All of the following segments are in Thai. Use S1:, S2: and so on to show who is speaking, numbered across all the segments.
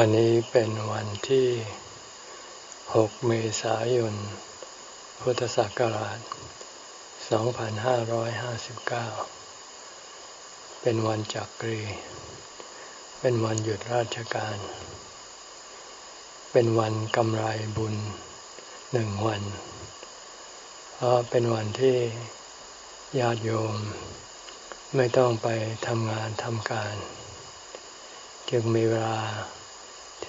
S1: วันนี้เป็นวันที่ 6 เมษายน พุทธศักราช 2559 เป็นวันจักรี เป็นวันหยุดราชการ เป็นวันกำไรบุญหนึ่งวัน เพราะเป็นวันที่ญาติโยม ไม่ต้องไปทำงานทำการ จึงมีเวลา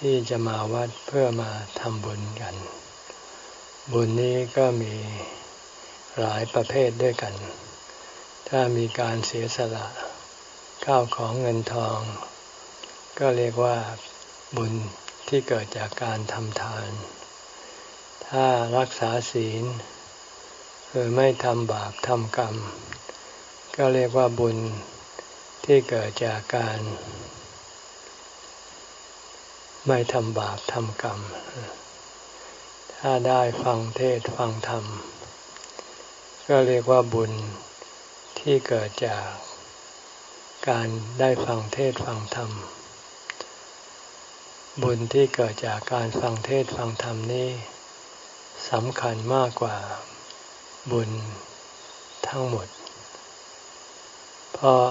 S1: ที่จะมาวัดเพื่อมาทำบุญกัน บุญนี้ก็มีหลายประเภทด้วยกัน ถ้ามีการเสียสละข้าวของเงินทอง ก็เรียกว่าบุญที่เกิดจากการทำทาน ถ้ารักษาศีลคือไม่ทำบาปทำกรรม ก็เรียกว่าบุญที่เกิดจากการ ไม่ทำบาปทำกรรม ถ้าได้ฟังเทศฟังธรรม ก็เรียกว่าบุญที่เกิดจากการได้ฟังเทศฟังธรรม บุญที่เกิดจากการฟังเทศฟังธรรมนี้สำคัญมากกว่าบุญทั้งหมด เพราะ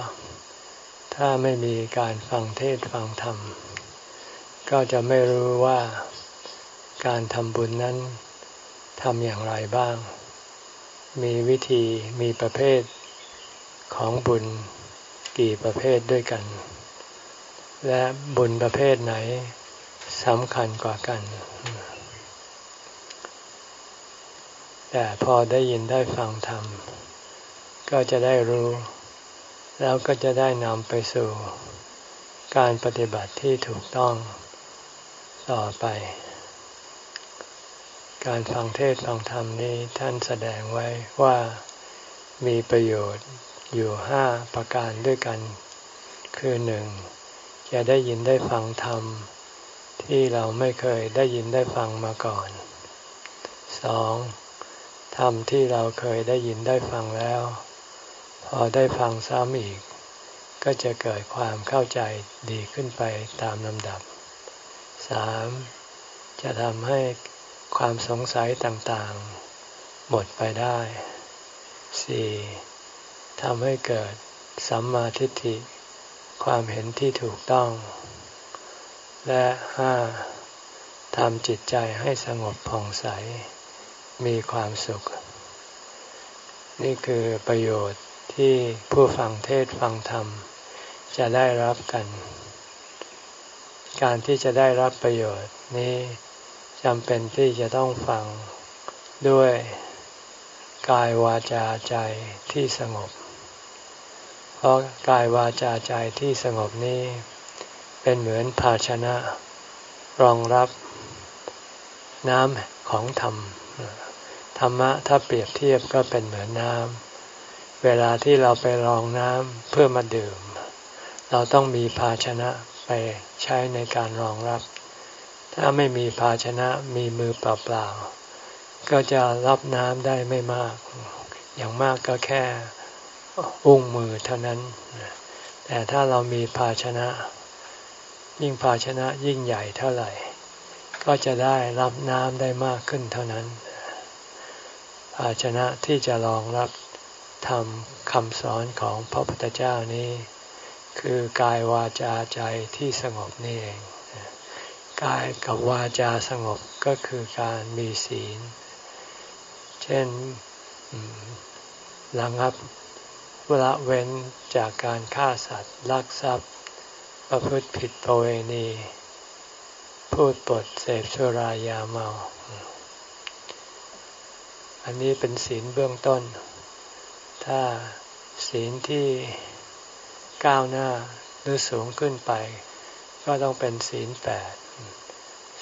S1: ถ้าไม่มีการฟังเทศฟังธรรม ก็จะไม่รู้ว่าการทำบุญนั้นทำอย่างไรบ้าง มีวิธีมีประเภทของบุญกี่ประเภทด้วยกัน และบุญประเภทไหนสำคัญกว่ากัน แต่พอได้ยินได้ฟังธรรม ก็จะได้รู้ แล้วก็จะได้นำไปสู่การปฏิบัติที่ถูกต้อง ต่อไป การฟังเทศฟังธรรมนี้ท่านแสดงไว้ว่ามีประโยชน์อยู่ห้าประการด้วยกัน คือหนึ่งจะได้ยินได้ฟังธรรม ที่เราไม่เคยได้ยินได้ฟังมาก่อนสองธรรมที่เราเคยได้ยินได้ฟังแล้ว พอได้ฟังซ้ำอีก ก็จะเกิดความเข้าใจดีขึ้นไปตามลำดับ สามจะทำให้ความสงสัยต่างๆ หมดไปได้สี่ทำให้เกิดสัมมาทิฏฐิ ความเห็นที่ถูกต้อง และห้าทำจิตใจให้สงบผ่องใส มีความสุข นี่คือประโยชน์ที่ผู้ฟังเทศฟังธรรม จะได้รับกัน การที่จะได้รับประโยชน์นี้จำเป็นที่จะต้องฟังด้วยกายวาจาใจที่สงบ เพราะกายวาจาใจที่สงบนี้ เป็นเหมือนภาชนะ รองรับน้ำของธรรม ธรรมะถ้าเปรียบเทียบก็เป็นเหมือนน้ำ เวลาที่เราไปรองน้ำเพื่อมาดื่ม เราต้องมีภาชนะ ไปใช้ในการรองรับ ถ้าไม่มีภาชนะมีมือเปล่าๆก็จะรับน้ำได้ไม่มาก อย่างมากก็แค่อุ้งมือเท่านั้น แต่ถ้าเรามีภาชนะ ยิ่งภาชนะยิ่งใหญ่เท่าไหร่ ก็จะได้รับน้ำได้มากขึ้นเท่านั้น ภาชนะที่จะรองรับทำคำสอนของพระพุทธเจ้านี้ คือกายวาจาใจที่สงบนี่เอง กายกับวาจาสงบก็คือการมีศีล เช่นระงับละเว้นจากการฆ่าสัตว์ลักทรัพย์ ประพฤติผิดประเวณี พูดปดเสพสุรายาเมา อันนี้เป็นศีลเบื้องต้น ถ้าศีลที่ ก้าวหน้าหรือสูงขึ้นไป ก็ต้องเป็นศีลแปด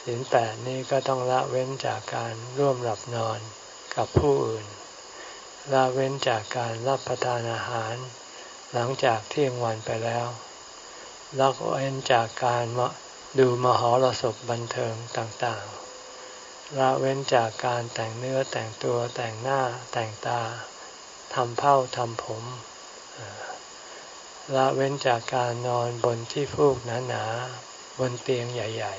S1: ศีลแปดนี้ก็ต้องละเว้นจากการร่วมหลับนอนกับผู้อื่น ละเว้นจากการรับประทานอาหาร หลังจากเที่ยงวันไปแล้วละเว้นจากการดูมหรสพบันเทิงต่างๆ ละเว้นจากการแต่งเนื้อแต่งตัวแต่งหน้าแต่งตาทำเผ้าทำผม ละเว้นจากการนอนบนที่ฟูกหนาบนเตียงใหญ่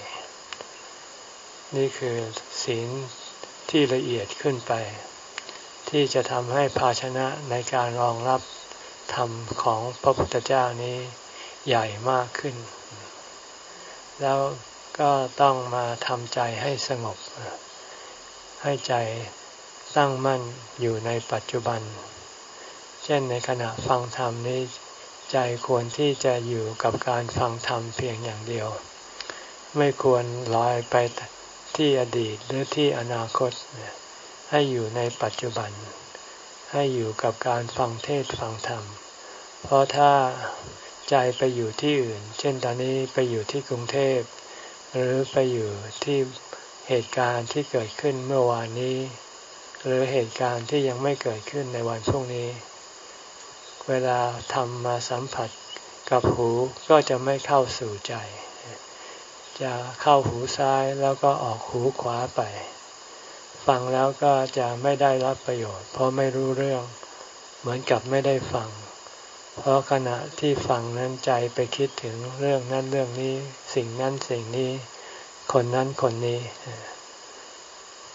S1: ๆ นี่คือศีลที่ละเอียดขึ้นไป ที่จะทำให้ภาชนะในการรองรับธรรมของพระพุทธเจ้านี้ใหญ่มากขึ้น แล้วก็ต้องมาทำใจให้สงบ ให้ใจตั้งมั่นอยู่ในปัจจุบัน เช่นในขณะฟังธรรมนี้ ใจควรที่จะอยู่กับการฟังธรรมเพียงอย่างเดียว ไม่ควรลอยไปที่อดีตหรือที่อนาคต ให้อยู่ในปัจจุบัน ให้อยู่กับการฟังเทศฟังธรรม เพราะถ้าใจไปอยู่ที่อื่น เช่นตอนนี้ไปอยู่ที่กรุงเทพ หรือไปอยู่ที่เหตุการณ์ที่เกิดขึ้นเมื่อวานนี้ หรือเหตุการณ์ที่ยังไม่เกิดขึ้นในวันพรุ่งนี้ เวลาทำมาสัมผัสกับหูก็จะไม่เข้าสู่ใจ จะเข้าหูซ้ายแล้วก็ออกหูขวาไป ฟังแล้วก็จะไม่ได้รับประโยชน์ เพราะไม่รู้เรื่อง เหมือนกับไม่ได้ฟัง เพราะขณะที่ฟังนั้นใจไปคิดถึงเรื่องนั้นเรื่องนี้ สิ่งนั้นสิ่งนี้ คนนั้นคนนี้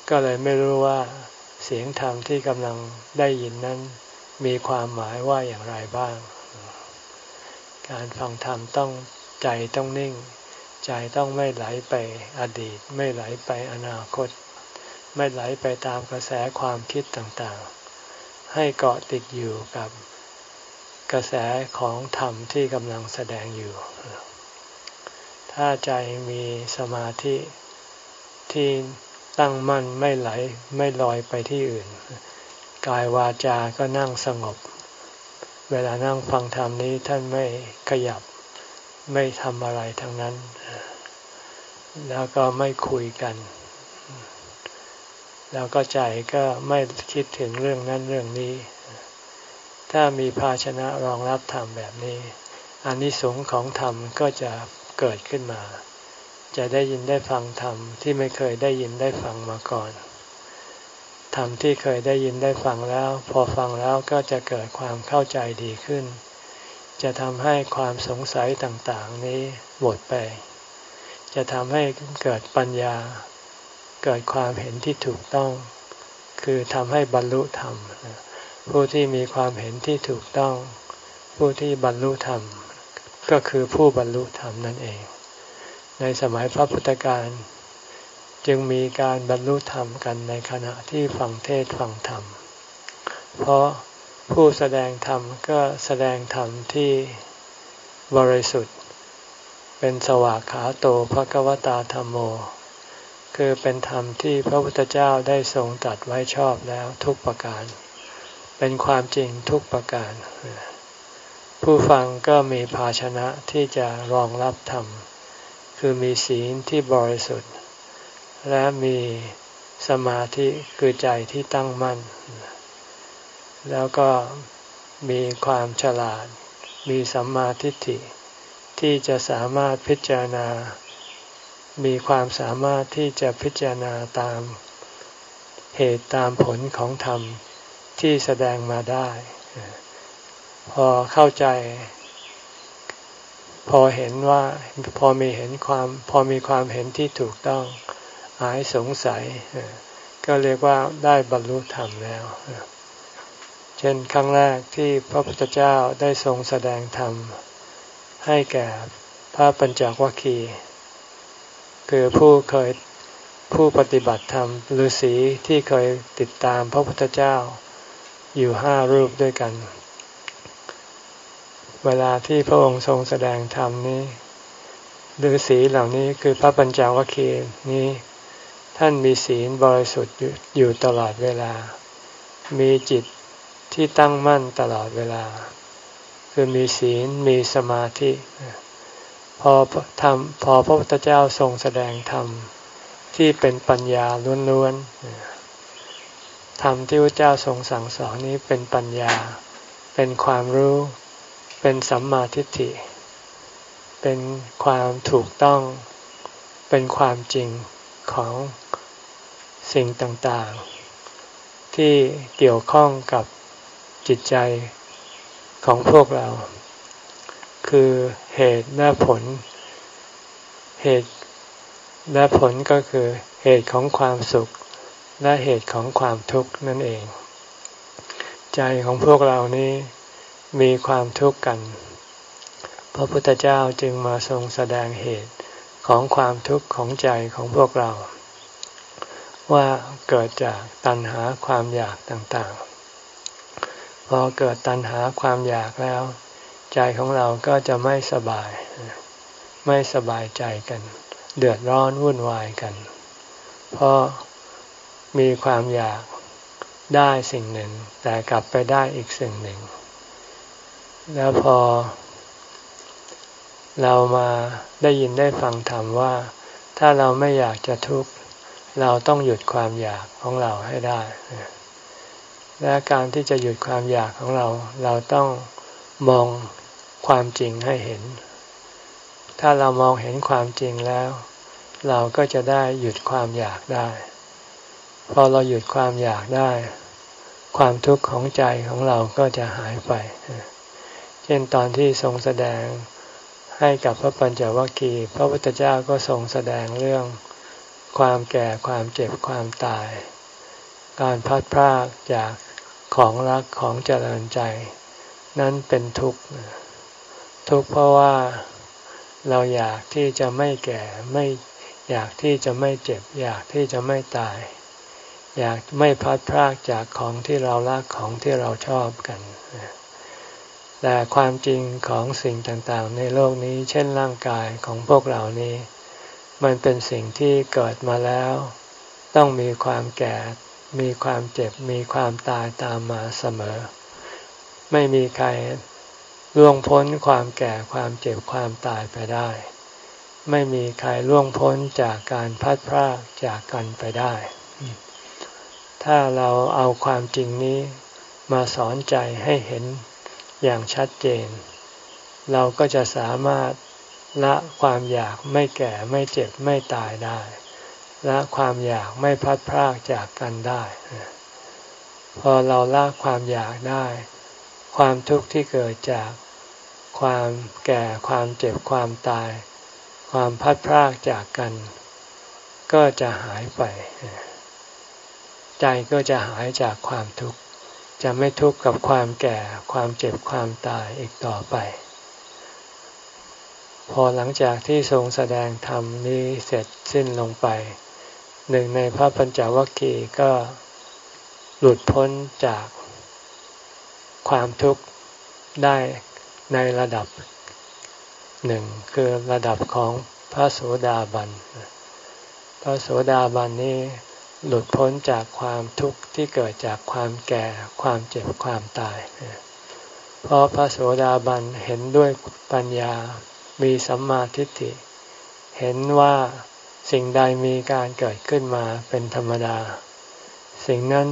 S1: ก็เลยไม่รู้ว่าเสียงธรรมที่กำลังได้ยินนั้น มีความหมายว่าอย่างไรบ้าง การฟังธรรมต้องใจต้องนิ่ง ใจต้องไม่ไหลไปอดีต ไม่ไหลไปอนาคต ไม่ไหลไปตามกระแสความคิดต่างๆ ให้เกาะติดอยู่กับกระแสของธรรมที่กำลังแสดงอยู่ ถ้าใจมีสมาธิที่ตั้งมั่นไม่ไหลไม่ลอยไปที่อื่น กายวาจาก็นั่งสงบ เวลานั่งฟังธรรมนี้ท่านไม่ขยับไม่ทำอะไรทั้งนั้น แล้วก็ไม่คุยกัน แล้วก็ใจก็ไม่คิดถึงเรื่องนั้นเรื่องนี้ ถ้ามีภาชนะรองรับธรรมแบบนี้อนนิสงส์ของธรรมก็จะเกิดขึ้นมา จะได้ยินได้ฟังธรรมที่ไม่เคยได้ยินได้ฟังมาก่อน ธรรมที่เคยได้ยินได้ฟังแล้ว พอฟังแล้วก็จะเกิดความเข้าใจดีขึ้น จะทำให้ความสงสัยต่างๆ นี้หมดไป จะทำให้เกิดปัญญา เกิดความเห็นที่ถูกต้อง คือทำให้บรรลุธรรม ผู้ที่มีความเห็นที่ถูกต้อง ผู้ที่บรรลุธรรม ก็คือผู้บรรลุธรรมนั่นเอง ในสมัยพระพุทธการ จึงมีการบรรลุธรรมกันในขณะที่ฟังเทศฟังธรรม เพราะผู้แสดงธรรมก็แสดงธรรมที่บริสุทธิ์ เป็นสวากขาโตภะกวตาธรรมโม คือเป็นธรรมที่พระพุทธเจ้าได้ทรงตัดไว้ชอบแล้วทุกประการ เป็นความจริงทุกประการ ผู้ฟังก็มีภาชนะที่จะรองรับธรรม คือมีศีลที่บริสุทธิ์ และมีสมาธิคือใจที่ตั้งมั่น แล้วก็มีความฉลาด มีสัมมาทิฏฐิ ที่จะสามารถพิจารณา มีความสามารถที่จะพิจารณาตามเหตุตามผลของธรรมที่แสดงมาได้ พอเข้าใจ พอเห็นว่าพอมีเห็นความ พอมีความเห็นที่ถูกต้อง หายสงสัย ก็เรียกว่าได้บรรลุธรรมแล้ว เช่นครั้งแรกที่พระพุทธเจ้าได้ทรงแสดงธรรม ให้แก่พระปัญจวัคคีย์คือผู้เคยผู้ปฏิบัติธรรมฤาษีที่เคยติดตามพระพุทธเจ้าอยู่ห้ารูปด้วยกัน เวลาที่พระองค์ทรงแสดงธรรมนี้ฤาษีเหล่านี้คือพระปัญจวัคคีย์นี้ ท่านมีศีลบริสุทธิ์อยู่ตลอดเวลา มีจิตที่ตั้งมั่นตลอดเวลา คือมีศีลมีสมาธิ พอทำพอพระพุทธเจ้าทรงแสดงธรรมที่เป็นปัญญาล้วนๆธรรมที่พระเจ้าทรงสั่งสอนนี้เป็นปัญญา เป็นความรู้ เป็นสัมมาทิฏฐิ เป็นความถูกต้อง เป็นความจริงของ สิ่งต่างๆ ที่เกี่ยวข้องกับจิตใจของพวกเรา คือเหตุและผล เหตุและผลก็คือเหตุของความสุขและเหตุของความทุกข์นั่นเอง ใจของพวกเรานี้มีความทุกข์กัน พระพุทธเจ้าจึงมาทรงแสดงเหตุของความทุกข์ของใจของพวกเรา ว่าเกิดจากตัณหาความอยากต่างๆ พอเกิดตัณหาความอยากแล้ว ใจของเราก็จะไม่สบาย ไม่สบายใจกัน เดือดร้อนวุ่นวายกัน เพราะมีความอยากได้สิ่งหนึ่ง แต่กลับไปได้อีกสิ่งหนึ่ง แล้วพอ เรามาได้ยินได้ฟังธรรมว่า ถ้าเราไม่อยากจะทุกข์ เราต้องหยุดความอยากของเราให้ได้ และการที่จะหยุดความอยากของเรา เราต้องมองความจริงให้เห็น ถ้าเรามองเห็นความจริงแล้ว เราก็จะได้หยุดความอยากได้ พอเราหยุดความอยากได้ ความทุกข์ของใจของเราก็จะหายไป เช่นตอนที่ทรงแสดงให้กับพระปัญจวัคคีย์พระพุทธเจ้าก็ทรงแสดงเรื่อง ความแก่ความเจ็บความตาย การพัดพรากจากของรักของเจริญใจ นั้นเป็นทุกข์ทุกข์เพราะว่าเราอยากที่จะไม่แก่ไม่อยากที่จะไม่เจ็บ อยากที่จะไม่ตาย อยากไม่พัดพรากจากของที่เรารักของที่เราชอบกันแต่ความจริงของสิ่งต่างๆ ในโลกนี้ เช่นร่างกายของพวกเรานี้ มันเป็นสิ่งที่เกิดมาแล้ว ต้องมีความแก่ มีความเจ็บ มีความตายตามมาเสมอ ไม่มีใครล่วงพ้นความแก่ความเจ็บความตายไปได้ ไม่มีใครล่วงพ้นจากการพัดพรากจากกันไปได้ ถ้าเราเอาความจริงนี้มาสอนใจให้เห็นอย่างชัดเจน เราก็จะสามารถ ละความอยากไม่แก่ไม่เจ็บไม่ตายได้ ละความอยากไม่พัดพรากจากกันได้ พอเราละความอยากได้ ความทุกข์ที่เกิดจากความแก่ความเจ็บความตาย ความพัดพรากจากกัน ก็จะหายไป ใจก็จะหายจากความทุกข์จะไม่ทุกข์กับความแก่ความเจ็บความตายอีกต่อไป พอหลังจากที่ทรงแสดงธรรมนี้เสร็จสิ้นลงไป หนึ่งในพระปัญจวัคคีย์ก็หลุดพ้นจากความทุกข์ได้ในระดับหนึ่งคือระดับของพระโสดาบัน พระโสดาบันนี้หลุดพ้นจากความทุกข์ที่เกิดจากความแก่ความเจ็บความตาย เพราะพระโสดาบันเห็นด้วยปัญญา มีสัมมาทิฏฐิ เห็นว่าสิ่งใดมีการเกิดขึ้นมาเป็นธรรมดา สิ่งนั้น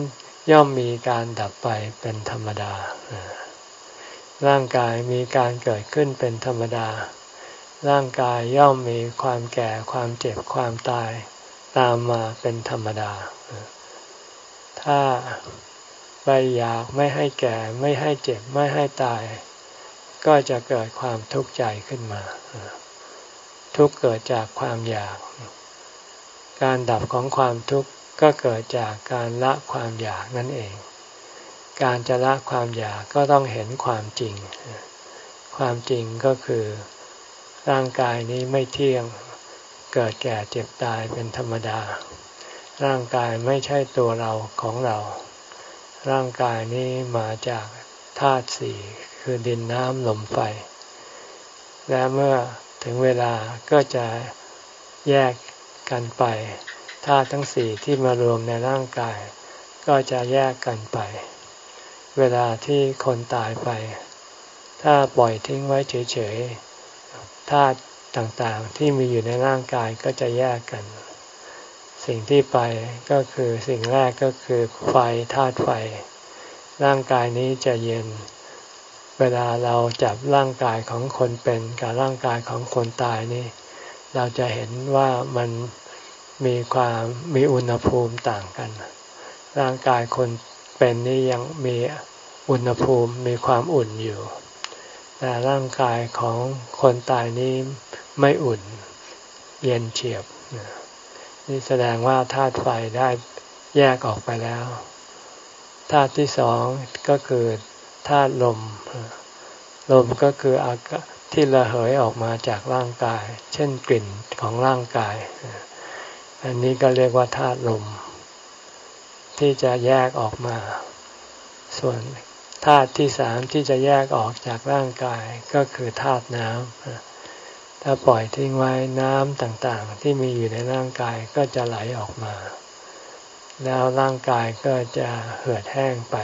S1: ย่อมมีการดับไปเป็นธรรมดา ร่างกายมีการเกิดขึ้นเป็นธรรมดา ร่างกายย่อมมีความแก่ความเจ็บความตายตามมาเป็นธรรมดา ถ้าไปอยากไม่ให้แก่ไม่ให้เจ็บไม่ให้ตาย ก็จะเกิดความทุกข์ใจขึ้นมา ทุกเกิดจากความอยาก การดับของความทุกข์ก็เกิดจากการละความอยากนั่นเอง การจะละความอยากก็ต้องเห็นความจริง ความจริงก็คือร่างกายนี้ไม่เที่ยง เกิดแก่เจ็บตายเป็นธรรมดา ร่างกายไม่ใช่ตัวเราของเรา ร่างกายนี้มาจากธาตุสี่ คือดินน้ำลมไฟ และเมื่อถึงเวลาก็จะแยกกันไปธาตุทั้งสี่ที่มารวมในร่างกาย ก็จะแยกกันไป เวลาที่คนตายไป ถ้าปล่อยทิ้งไว้เฉยๆธาตุต่างๆที่มีอยู่ในร่างกายก็จะแยกกัน สิ่งที่ไปก็คือสิ่งแรกก็คือไฟธาตุไฟ ร่างกายนี้จะเย็น เวลาเราจับร่างกายของคนเป็นกับร่างกายของคนตายนี่ เราจะเห็นว่ามันมีความมีอุณหภูมิต่างกัน ร่างกายคนเป็นนี่ยังมีอุณหภูมิมีความอุ่นอยู่ แต่ร่างกายของคนตายนี้ไม่อุ่น เย็นเฉียบ นี่แสดงว่าธาตุไฟได้แยกออกไปแล้วธาตุที่สองก็คือ ธาตุลม ลมก็คืออากาศที่ระเหยออกมาจากร่างกาย เช่นกลิ่นของร่างกาย อันนี้ก็เรียกว่าธาตุลม ที่จะแยกออกมา ส่วนธาตุที่สามที่จะแยกออกจากร่างกายก็คือธาตุน้ำถ้าปล่อยทิ้งไว้น้ำต่างๆ ที่มีอยู่ในร่างกายก็จะไหลออกมา แล้วร่างกายก็จะเหือดแห้งไป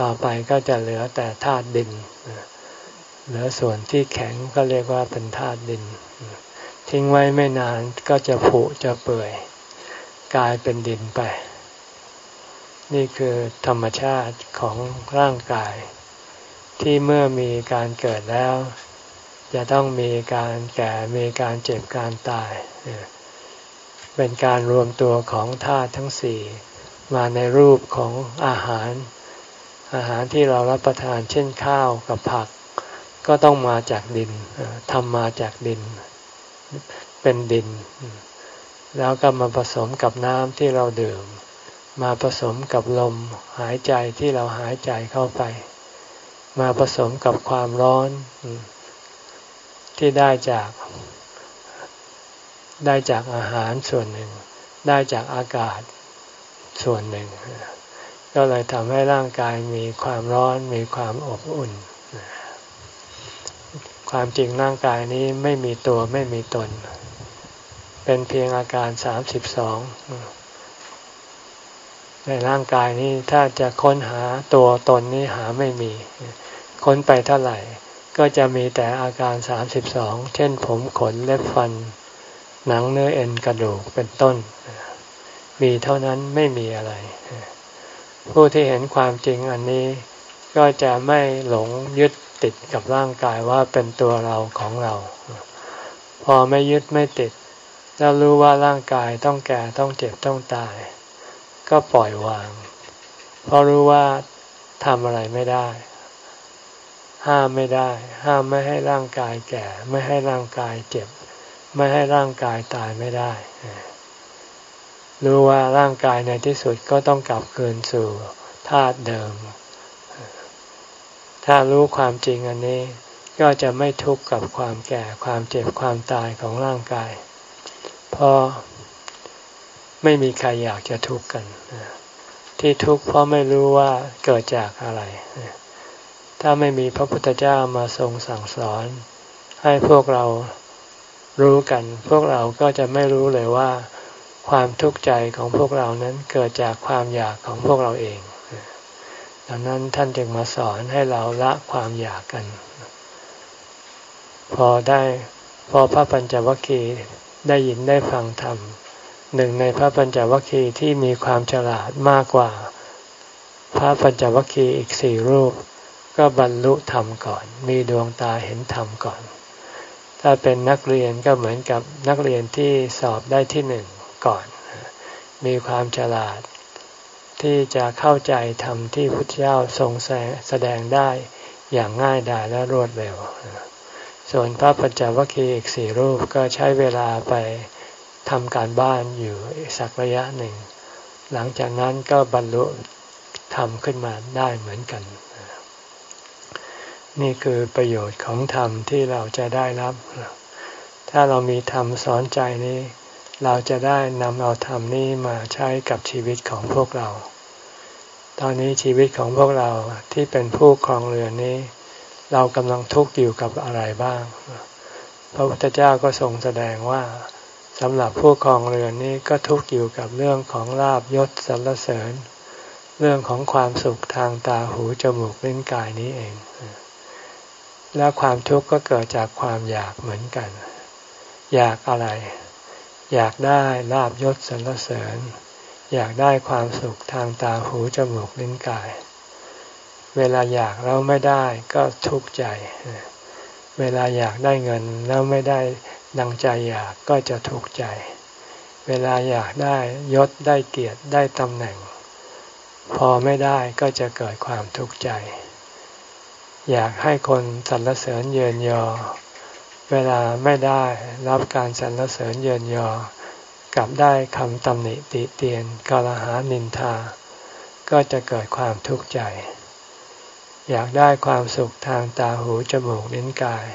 S1: ต่อไปก็จะเหลือแต่ธาตุดิน เหลือส่วนที่แข็งก็เรียกว่าเป็นธาตุดิน ทิ้งไว้ไม่นานก็จะผุจะเปื่อย กลายเป็นดินไป นี่คือธรรมชาติของร่างกาย ที่เมื่อมีการเกิดแล้ว จะต้องมีการแก่มีการเจ็บการตาย เป็นการรวมตัวของธาตุทั้งสี่มาในรูปของอาหาร อาหารที่เรารับประทานเช่นข้าวกับผัก ก็ต้องมาจากดินทำมาจากดิน เป็นดิน แล้วก็มาผสมกับน้ำที่เราดื่ม มาผสมกับลมหายใจที่เราหายใจเข้าไป มาผสมกับความร้อนที่ได้จาก ได้จากอาหารส่วนหนึ่ง ได้จากอากาศส่วนหนึ่ง ก็เลยทำให้ร่างกายมีความร้อนมีความอบอุ่น ความจริงร่างกายนี้ไม่มีตัวไม่มีตน เป็นเพียงอาการสามสิบสองในร่างกายนี้ถ้าจะค้นหาตัวตนนี้หาไม่มี ค้นไปเท่าไหร่ ก็จะมีแต่อาการสามสิบสองเช่นผมขนเล็บฟัน หนังเนื้อเอ็นกระดูกเป็นต้น มีเท่านั้นไม่มีอะไร ผู้ที่เห็นความจริงอันนี้ ก็จะไม่หลงยึดติดกับร่างกายว่าเป็นตัวเราของเรา พอไม่ยึดไม่ติด แล้วรู้ว่าร่างกายต้องแก่ต้องเจ็บต้องตาย ก็ปล่อยวาง เพราะรู้ว่าทำอะไรไม่ได้ ห้ามไม่ได้ ห้ามไม่ให้ร่างกายแก่ ไม่ให้ร่างกายเจ็บ ไม่ให้ร่างกายตายไม่ได้ รู้ว่าร่างกายในที่สุดก็ต้องกลับคืนสู่ธาตุเดิม ถ้ารู้ความจริงอันนี้ ก็จะไม่ทุกข์กับความแก่ความเจ็บความตายของร่างกาย เพราะไม่มีใครอยากจะทุกข์กัน ที่ทุกข์เพราะไม่รู้ว่าเกิดจากอะไร ถ้าไม่มีพระพุทธเจ้ามาทรงสั่งสอน ให้พวกเรารู้กัน พวกเราก็จะไม่รู้เลยว่า ความทุกข์ใจของพวกเรานั้นเกิดจากความอยากของพวกเราเอง ดังนั้นท่านจึงมาสอนให้เราละความอยากกัน พอได้พอพระปัญจวัคคีย์ได้ยินได้ฟังธรรมหนึ่งในพระปัญจวัคคีย์ที่มีความฉลาดมากกว่า พระปัญจวัคคีย์อีกสี่รูป ก็บรรลุธรรมก่อน มีดวงตาเห็นธรรมก่อน ถ้าเป็นนักเรียนก็เหมือนกับนักเรียนที่สอบได้ที่หนึ่ง ก่อน มีความฉลาด ที่จะเข้าใจธรรมที่พุทธเจ้าทรงแสดงได้อย่างง่ายดายและรวดเร็ว ส่วนพระปัญจวัคคีย์อีกสี่รูปก็ใช้เวลาไปทำการบ้านอยู่สักระยะหนึ่ง หลังจากนั้นก็บรรลุทำขึ้นมาได้เหมือนกัน นี่คือประโยชน์ของธรรมที่เราจะได้รับ ถ้าเรามีธรรมสอนใจนี้ เราจะได้นำเอาธรรมนี้มาใช้กับชีวิตของพวกเรา ตอนนี้ชีวิตของพวกเราที่เป็นผู้ครองเรือนนี้ เรากำลังทุกข์อยู่กับอะไรบ้าง พระพุทธเจ้าก็ทรงแสดงว่าสำหรับผู้ครองเรือนนี้ก็ทุกข์อยู่กับเรื่องของลาบยศสรรเสริญ เรื่องของความสุขทางตาหูจมูกลิ้นกายนี้เอง และความทุกข์ก็เกิดจากความอยากเหมือนกัน อยากอะไร อยากได้ลาบยศสรรเสริญ อยากได้ความสุขทางตาหูจมูกลิ้นกาย เวลาอยากแล้วไม่ได้ก็ทุกข์ใจ เวลาอยากได้เงินแล้วไม่ได้ดังใจอยากก็จะทุกข์ใจ เวลาอยากได้ยศได้เกียรติได้ตำแหน่ง พอไม่ได้ก็จะเกิดความทุกข์ใจ อยากให้คนสรรเสริญเยินยอ เวลาไม่ได้รับการสรรเสริญเยินยอกับได้คำตำหนิติเตียนกลหานินทา ก็จะเกิดความทุกข์ใจ อยากได้ความสุขทางตาหูจมูกลิ้นกาย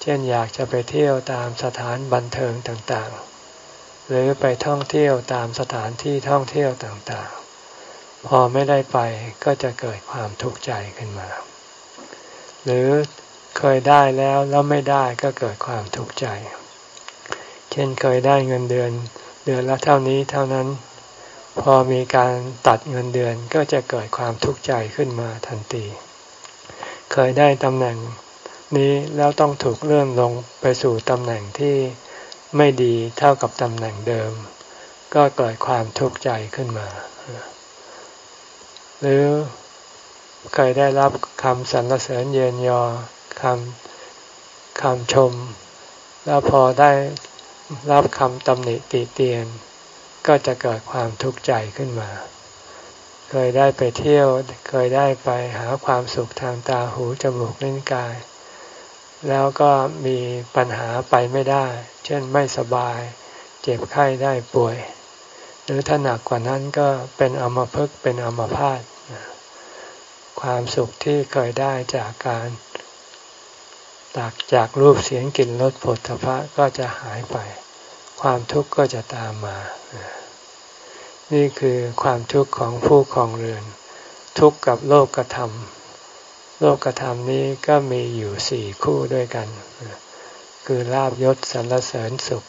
S1: เช่นอยากจะไปเที่ยวตามสถานบันเทิงต่างๆ หรือไปท่องเที่ยวตามสถานที่ท่องเที่ยวต่างๆ พอไม่ได้ไปก็จะเกิดความทุกข์ใจขึ้นมา หรือ เคยได้แล้วแล้วไม่ได้ก็เกิดความทุกข์ใจ เช่นเคยได้เงินเดือน เดือนละเท่านี้เท่านั้น พอมีการตัดเงินเดือนก็จะเกิดความทุกข์ใจขึ้นมาทันที เคยได้ตำแหน่งนี้แล้วต้องถูกเลื่อนลงไปสู่ตำแหน่งที่ไม่ดีเท่ากับตำแหน่งเดิม ก็เกิดความทุกข์ใจขึ้นมา หรือเคยได้รับคำสรรเสริญเยินยอ คำคำชม แล้วพอได้รับคำตำหนิติเตียน ก็จะเกิดความทุกข์ใจขึ้นมา เคยได้ไปเที่ยว เคยได้ไปหาความสุขทางตาหูจมูกลิ้นกาย แล้วก็มีปัญหาไปไม่ได้ เช่นไม่สบาย เจ็บไข้ได้ป่วย หรือถ้าหนักกว่านั้นก็เป็นอมภพเป็นอมพาตความสุขที่เคยได้จากการ จากจากรูปเสียงกลิ่นรสผลพระก็จะหายไป ความทุกข์ก็จะตามมา นี่คือความทุกข์ของผู้คลองเรือน ทุกข์กับโลกกระทำโลกกระทำนี้ก็มีอยู่สี่คู่ด้วยกัน คือลาบยศสรรเสริญสุข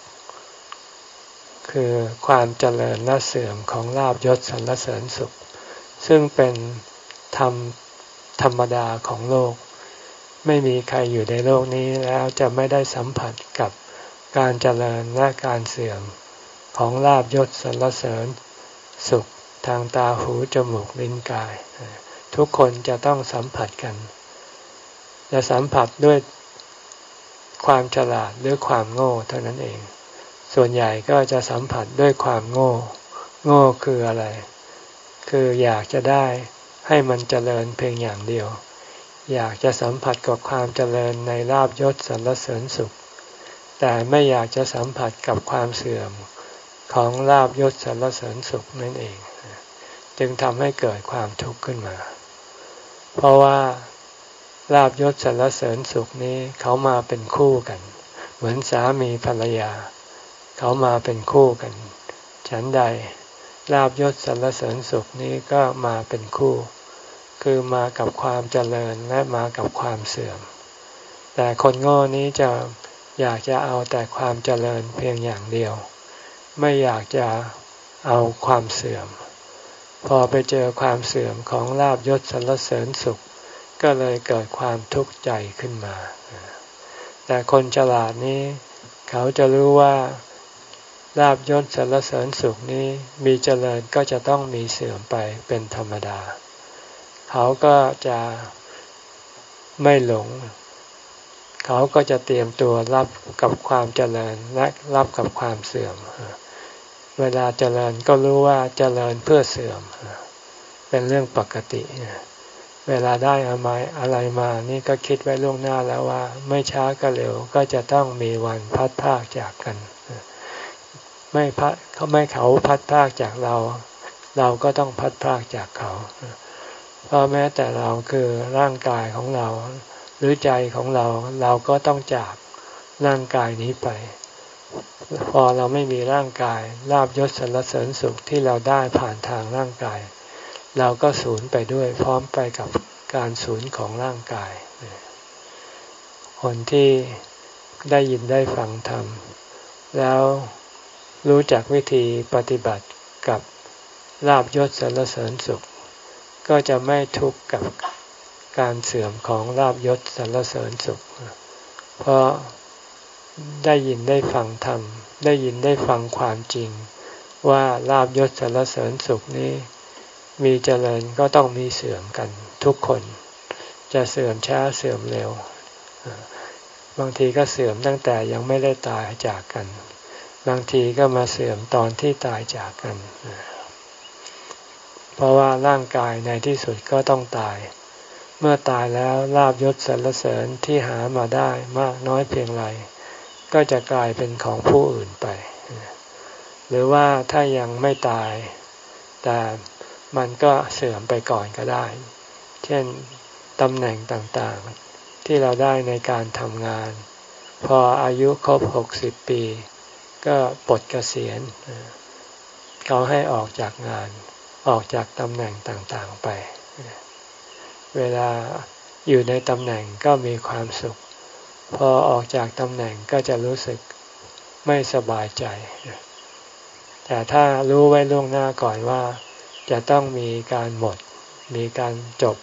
S1: คือความเจริญและเสื่อมของลาบยศสรรเสริญสุข ซึ่งเป็นธรรมธรรมดาของโลก ไม่มีใครอยู่ในโลกนี้แล้วจะไม่ได้สัมผัสกับการเจริญและการเสื่อมของลาบยศสรรเสริญ สุขทางตาหูจมูกลิ้นกาย ทุกคนจะต้องสัมผัสกัน จะสัมผัสด้วยความฉลาดหรือความโง่เท่านั้นเอง ส่วนใหญ่ก็จะสัมผัสด้วยความโง่ โง่คืออะไร คืออยากจะได้ให้มันเจริญเพียงอย่างเดียว อยากจะสัมผัสกับความเจริญในลาบยศสรรเสริญสุข แต่ไม่อยากจะสัมผัสกับความเสื่อมของลาบยศสรรเสริญสุขนั่นเอง จึงทำให้เกิดความทุกข์ขึ้นมา เพราะว่าลาบยศสรรเสริญสุขนี้เขามาเป็นคู่กัน เหมือนสามีภรรยา เขามาเป็นคู่กัน ฉันใดลาบยศสรรเสริญสุขนี้ก็มาเป็นคู่ คือมากับความเจริญและมากับความเสื่อม แต่คนโง่นี้จะอยากจะเอาแต่ความเจริญเพียงอย่างเดียว ไม่อยากจะเอาความเสื่อม พอไปเจอความเสื่อมของลาบยศสรรเสริญสุข ก็เลยเกิดความทุกข์ใจขึ้นมา แต่คนฉลาดนี้ เขาจะรู้ว่าลาบยศสรรเสริญสุขนี้มีเจริญก็จะต้องมีเสื่อมไปเป็นธรรมดา เขาก็จะไม่หลง เขาก็จะเตรียมตัวรับกับความเจริญและรับกับความเสื่อม เวลาเจริญก็รู้ว่าเจริญเพื่อเสื่อม เป็นเรื่องปกติ เวลาได้อะไรอะไรมานี่ก็คิดไว้ล่วงหน้าแล้วว่า ไม่ช้าก็เร็วก็จะต้องมีวันพัดพากจากกัน ไม่พัดเขาไม่เขาพัดพากจากเรา เราก็ต้องพัดพากจากเขา เพราะแม้แต่เราคือร่างกายของเรา หรือใจของเราเราก็ต้องจากร่างกายนี้ไป พอเราไม่มีร่างกายลาบยศสรรเสริญสุขที่เราได้ผ่านทางร่างกาย เราก็สูญไปด้วยพร้อมไปกับการสูญของร่างกาย คนที่ได้ยินได้ฟังธรรม แล้วรู้จักวิธีปฏิบัติกับลาบยศสรรเสริญสุข ก็จะไม่ทุกข์กับการเสื่อมของลาบยศสรรเสริญสุข เพราะได้ยินได้ฟังธรรม ได้ยินได้ฟังความจริง ว่าลาบยศสรรเสริญสุขนี้ มีเจริญก็ต้องมีเสื่อมกันทุกคน จะเสื่อมช้าเสื่อมเร็ว บางทีก็เสื่อมตั้งแต่ยังไม่ได้ตายจากกัน บางทีก็มาเสื่อมตอนที่ตายจากกันเราะว่าร่างกายในที่สุดก็ต้องตาย เมื่อตายแล้วลาบยศสรรเสริญที่หามาได้มากน้อยเพียงไรก็จะกลายเป็นของผู้อื่นไป หรือว่าถ้ายังไม่ตาย แต่มันก็เสื่อมไปก่อนก็ได้ เช่นตำแหน่งต่างๆ ที่เราได้ในการทำงาน พออายุครบหกสิบปี ก็ปลดเกษียณเขาให้ออกจากงาน ออกจากตำแหน่งต่างๆไป เวลาอยู่ในตำแหน่งก็มีความสุข พอออกจากตำแหน่งก็จะรู้สึกไม่สบายใจ แต่ถ้ารู้ไว้ล่วงหน้าก่อนว่า จะต้องมีการหมด มีการจบ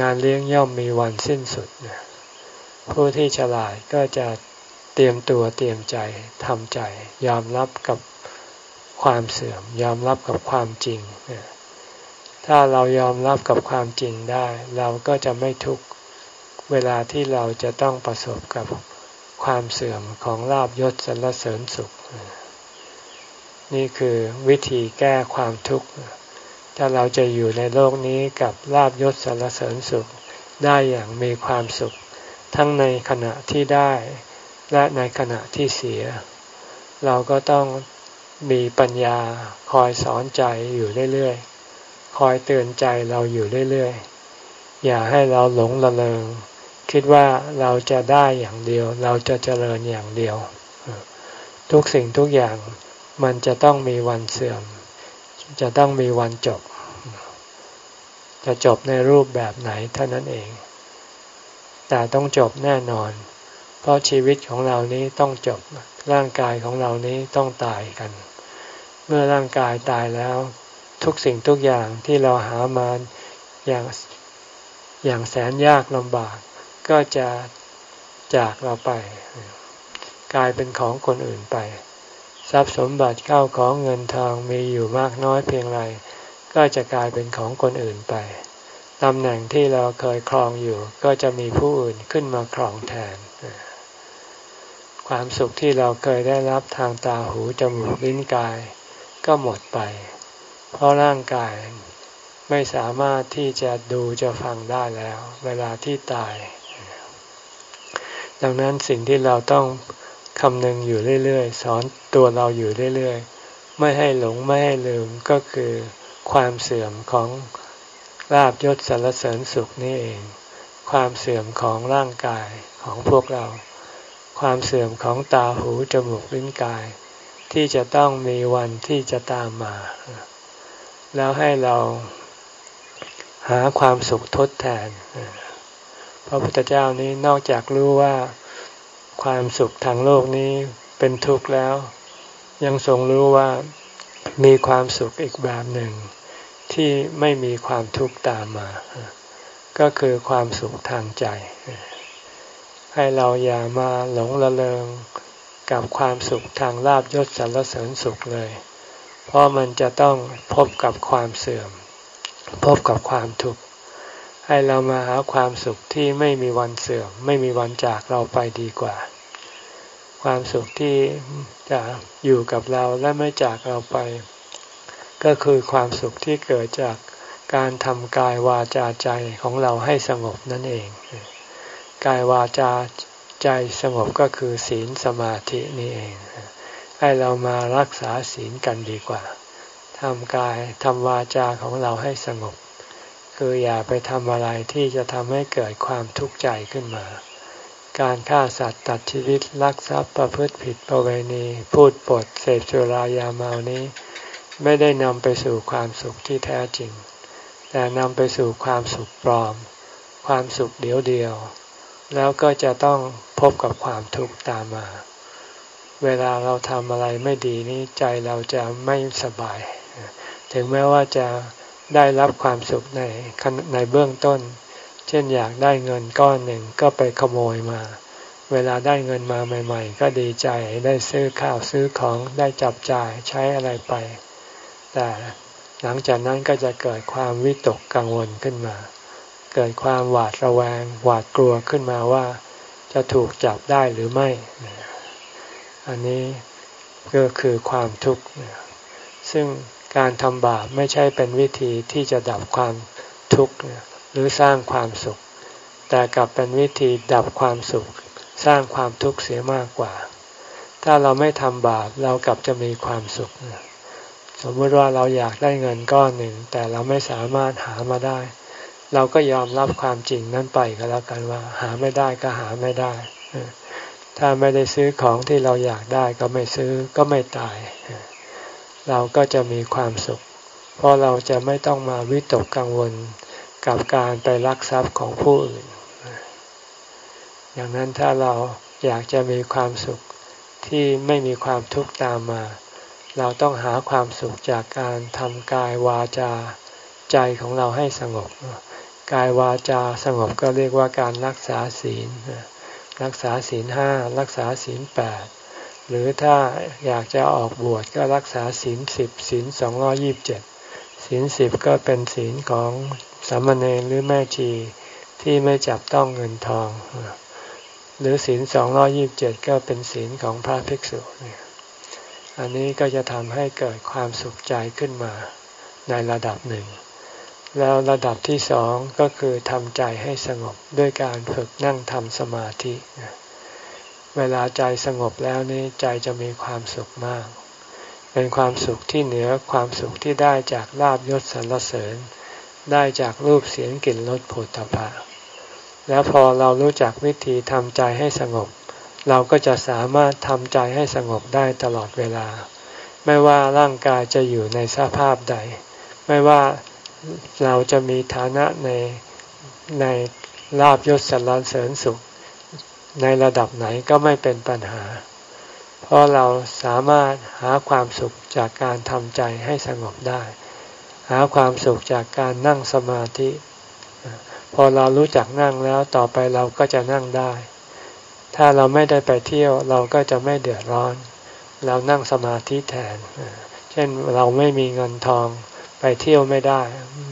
S1: งานเลี้ยงย่อมมีวันสิ้นสุด ผู้ที่ฉลาดก็จะเตรียมตัวเตรียมใจทำใจ ยอมรับกับ ความเสื่อม ยอมรับกับความจริง ถ้าเรายอมรับกับความจริงได้ เราก็จะไม่ทุกข์เวลาที่เราจะต้องประสบกับความเสื่อมของลาบยศสรรเสริญสุข นี่คือวิธีแก้ความทุกข์ ถ้าเราจะอยู่ในโลกนี้กับลาบยศสรรเสริญสุขได้อย่างมีความสุข ทั้งในขณะที่ได้ และในขณะที่เสีย เราก็ต้อง มีปัญญาคอยสอนใจอยู่เรื่อยๆ คอยเตือนใจเราอยู่เรื่อยๆ อย่าให้เราหลงละเลงคิดว่าเราจะได้อย่างเดียว เราจะเจริญอย่างเดียว ทุกสิ่งทุกอย่างมันจะต้องมีวันเสื่อม จะต้องมีวันจบ จะจบในรูปแบบไหนเท่านั้นเอง แต่ต้องจบแน่นอน เพราะชีวิตของเรานี้ต้องจบร่างกายของเรานี้ต้องตายกัน เมื่อร่างกายตายแล้ว ทุกสิ่งทุกอย่างที่เราหามาอย่างอย่างแสนยากลำบาก ก็จะจากเราไป กลายเป็นของคนอื่นไป ทรัพย์สมบัติเข้าของเงินทองมีอยู่มากน้อยเพียงไร ก็จะกลายเป็นของคนอื่นไปตำแหน่งที่เราเคยครองอยู่ ก็จะมีผู้อื่นขึ้นมาครองแทน ความสุขที่เราเคยได้รับทางตาหูจมูกลิ้นกาย ก็หมดไป เพราะร่างกายไม่สามารถที่จะดูจะฟังได้แล้ว เวลาที่ตาย ดังนั้นสิ่งที่เราต้องคำนึงอยู่เรื่อยๆ สอนตัวเราอยู่เรื่อยๆ ไม่ให้หลงไม่ให้ลืมก็คือความเสื่อมของลาบยศสรรเสริญสุขนี่เอง ความเสื่อมของร่างกายของพวกเรา ความเสื่อมของตาหูจมูกลิ้นกาย ที่จะต้องมีวันที่จะตามมา แล้วให้เราหาความสุขทดแทน พระพุทธเจ้านี้นอกจากรู้ว่าความสุขทางโลกนี้เป็นทุกข์แล้ว ยังทรงรู้ว่ามีความสุขอีกแบบหนึ่ง ที่ไม่มีความทุกข์ตามมา ก็คือความสุขทางใจ ให้เราอย่ามาหลงละเลง กับความสุขทางลาบยศสรรเสริญสุขเลย เพราะมันจะต้องพบกับความเสื่อม พบกับความทุกข์ให้เรามาหาความสุขที่ไม่มีวันเสื่อม ไม่มีวันจากเราไปดีกว่า ความสุขที่จะอยู่กับเราและไม่จากเราไป ก็คือความสุขที่เกิดจากการทำกายวาจาใจของเราให้สงบนั่นเอง กายวาจา ใจสงบก็คือศีลสมาธินี่เอง ให้เรามารักษาศีลกันดีกว่าทำกายทำวาจาของเราให้สงบ คืออย่าไปทำอะไรที่จะทำให้เกิดความทุกข์ใจขึ้นมา การฆ่าสัตว์ตัดชีวิตลักทรัพย์ประพฤติผิดประเวณี พูดปดเสพสุรายาเมานี้ ไม่ได้นำไปสู่ความสุขที่แท้จริง แต่นำไปสู่ความสุขปลอม ความสุขเดียวเดียว แล้วก็จะต้องพบกับความทุกข์ตามมา เวลาเราทำอะไรไม่ดีนี้ใจเราจะไม่สบาย ถึงแม้ว่าจะได้รับความสุขในในเบื้องต้น เช่นอยากได้เงินก้อนหนึ่งก็ไปขโมยมา เวลาได้เงินมาใหม่ ๆ ก็ดีใจได้ซื้อข้าวซื้อของได้จับจ่ายใช้อะไรไป แต่หลังจากนั้นก็จะเกิดความวิตกกังวลขึ้นมา เกิดความหวาดระแวง หวาดกลัวขึ้นมาว่า จะถูกจับได้หรือไม่ อันนี้ก็คือความทุกข์ซึ่งการทำบาปไม่ใช่เป็นวิธีที่จะดับความทุกข์หรือสร้างความสุข แต่กลับเป็นวิธีดับความสุข สร้างความทุกข์เสียมากกว่า ถ้าเราไม่ทำบาปเรากลับจะมีความสุข สมมติว่าเราอยากได้เงินก้อนหนึ่ง แต่เราไม่สามารถหามาได้ เราก็ยอมรับความจริงนั้นไปก็แล้วกันว่า หาไม่ได้ก็หาไม่ได้ ถ้าไม่ได้ซื้อของที่เราอยากได้ก็ไม่ซื้อก็ไม่ตาย เราก็จะมีความสุข เพราะเราจะไม่ต้องมาวิตกกังวลกับการไปลักทรัพย์ของผู้อื่น อย่างนั้นถ้าเราอยากจะมีความสุขที่ไม่มีความทุกข์ตามมา เราต้องหาความสุขจากการทำกายวาจาใจของเราให้สงบ กายวาจาสงบก็เรียกว่าการรักษาศีล รักษาศีลห้ารักษาศีลแปดหรือถ้าอยากจะออกบวชก็รักษาศีลสิบศีลสองร้อยิบเจ็ดศีลสิบก็เป็นศีลของสามเณรหรือแม่ชีที่ไม่จับต้องเงินทอง หรือศีลสองร้อยิบเจ็ดก็เป็นศีลของพระภิกษุอันนี้ก็จะทำให้เกิดความสุขใจขึ้นมาในระดับหนึ่ง แล้วระดับที่สองก็คือทำใจให้สงบด้วยการฝึกนั่งทำสมาธิ เวลาใจสงบแล้วนี้ใจจะมีความสุขมาก เป็นความสุขที่เหนือความสุขที่ได้จากลาบยศสรรเสริญ ได้จากรูปเสียงกลิ่นรสผุถะพะแล้วพอเรารู้จักวิธีทำใจให้สงบ เราก็จะสามารถทำใจให้สงบได้ตลอดเวลา ไม่ว่าร่างกายจะอยู่ในสภาพใด ไม่ว่า เราจะมีฐานะในในลาบยศสรรเสริญสุข ในระดับไหนก็ไม่เป็นปัญหา เพราะเราสามารถหาความสุขจากการทำใจให้สงบได้ หาความสุขจากการนั่งสมาธิ พอเรารู้จักนั่งแล้วต่อไปเราก็จะนั่งได้ ถ้าเราไม่ได้ไปเที่ยวเราก็จะไม่เดือดร้อน เรานั่งสมาธิแทน เช่นเราไม่มีเงินทอง ไปเที่ยวไม่ได้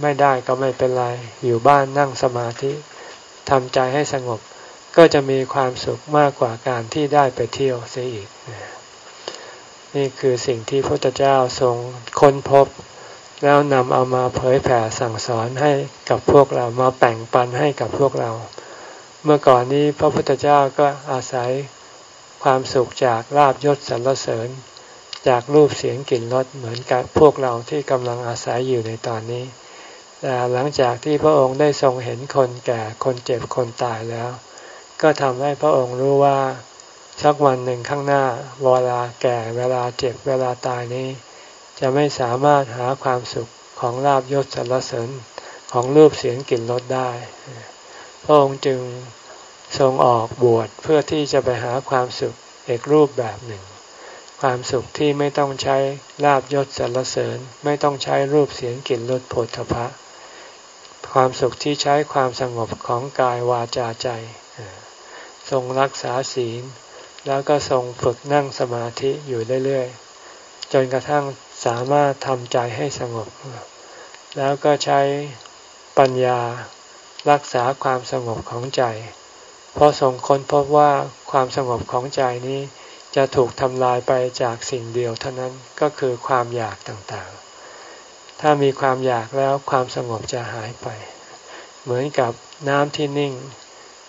S1: ไม่ได้ก็ไม่เป็นไร อยู่บ้านนั่งสมาธิทำใจให้สงบ ก็จะมีความสุขมากกว่าการที่ได้ไปเที่ยวเสียอีก นี่คือสิ่งที่พระพุทธเจ้าทรงค้นพบ แล้วนำเอามาเผยแผ่สั่งสอนให้กับพวกเรามาแบ่งปันให้กับพวกเรา เมื่อก่อนนี้พระพุทธเจ้าก็อาศัยความสุขจากลาบยศสรรเสริญ จากรูปเสียงกลิ่นรสเหมือนกับพวกเราที่กำลังอาศัยอยู่ในตอนนี้ แต่หลังจากที่พระองค์ได้ทรงเห็นคนแก่คนเจ็บคนตายแล้ว ก็ทำให้พระองค์รู้ว่าสักวันหนึ่งข้างหน้าเวลาแก่เวลาเจ็บเวลาตายนี้ จะไม่สามารถหาความสุขของลาบยศสรรเสริญของรูปเสียงกลิ่นรสได้ พระองค์จึงทรงออกบวชเพื่อที่จะไปหาความสุขอีกรูปแบบหนึ่ง ความสุขที่ไม่ต้องใช้ลาบยศสรรเสริญ ไม่ต้องใช้รูปเสียงกลิ่นรสผลทพะ ความสุขที่ใช้ความสงบของกายวาจาใจ ทรงรักษาศีล แล้วก็ทรงฝึกนั่งสมาธิอยู่เรื่อยๆ จนกระทั่งสามารถทำใจให้สงบ แล้วก็ใช้ปัญญารักษาความสงบของใจ เพราะทรงค้นพบว่าความสงบของใจนี้ จะถูกทำลายไปจากสิ่งเดียวเท่านั้นก็คือความอยากต่างๆ ถ้ามีความอยากแล้วความสงบจะหายไป เหมือนกับน้ำที่นิ่ง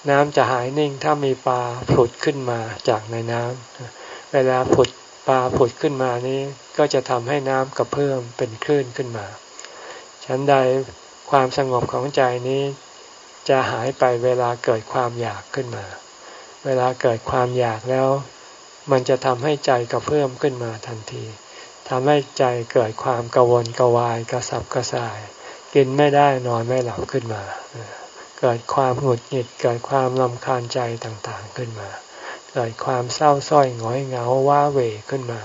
S1: น้ำจะหายนิ่งถ้ามีปลาผุดขึ้นมาจากในน้ำเวลาผุดปลาผุดขึ้นมานี้ก็จะทำให้น้ำกระเพื่อมเป็นคลื่นขึ้นมา ฉันใดความสงบของใจนี้จะหายไปเวลาเกิดความอยากขึ้นมา เวลาเกิดความอยากแล้ว มันจะทำให้ใจกระเพื่อมขึ้นมาทันทีทำให้ใจเกิดความกังวลกวายกระสับกระส่าย กินไม่ได้นอนไม่หลับขึ้นมา เกิดความหงุดหงิดเกิดความลำคาญใจต่างๆขึ้นมา เกิดความเศร้าส้อยหงอยเหงาว้าเหวขึ้นมา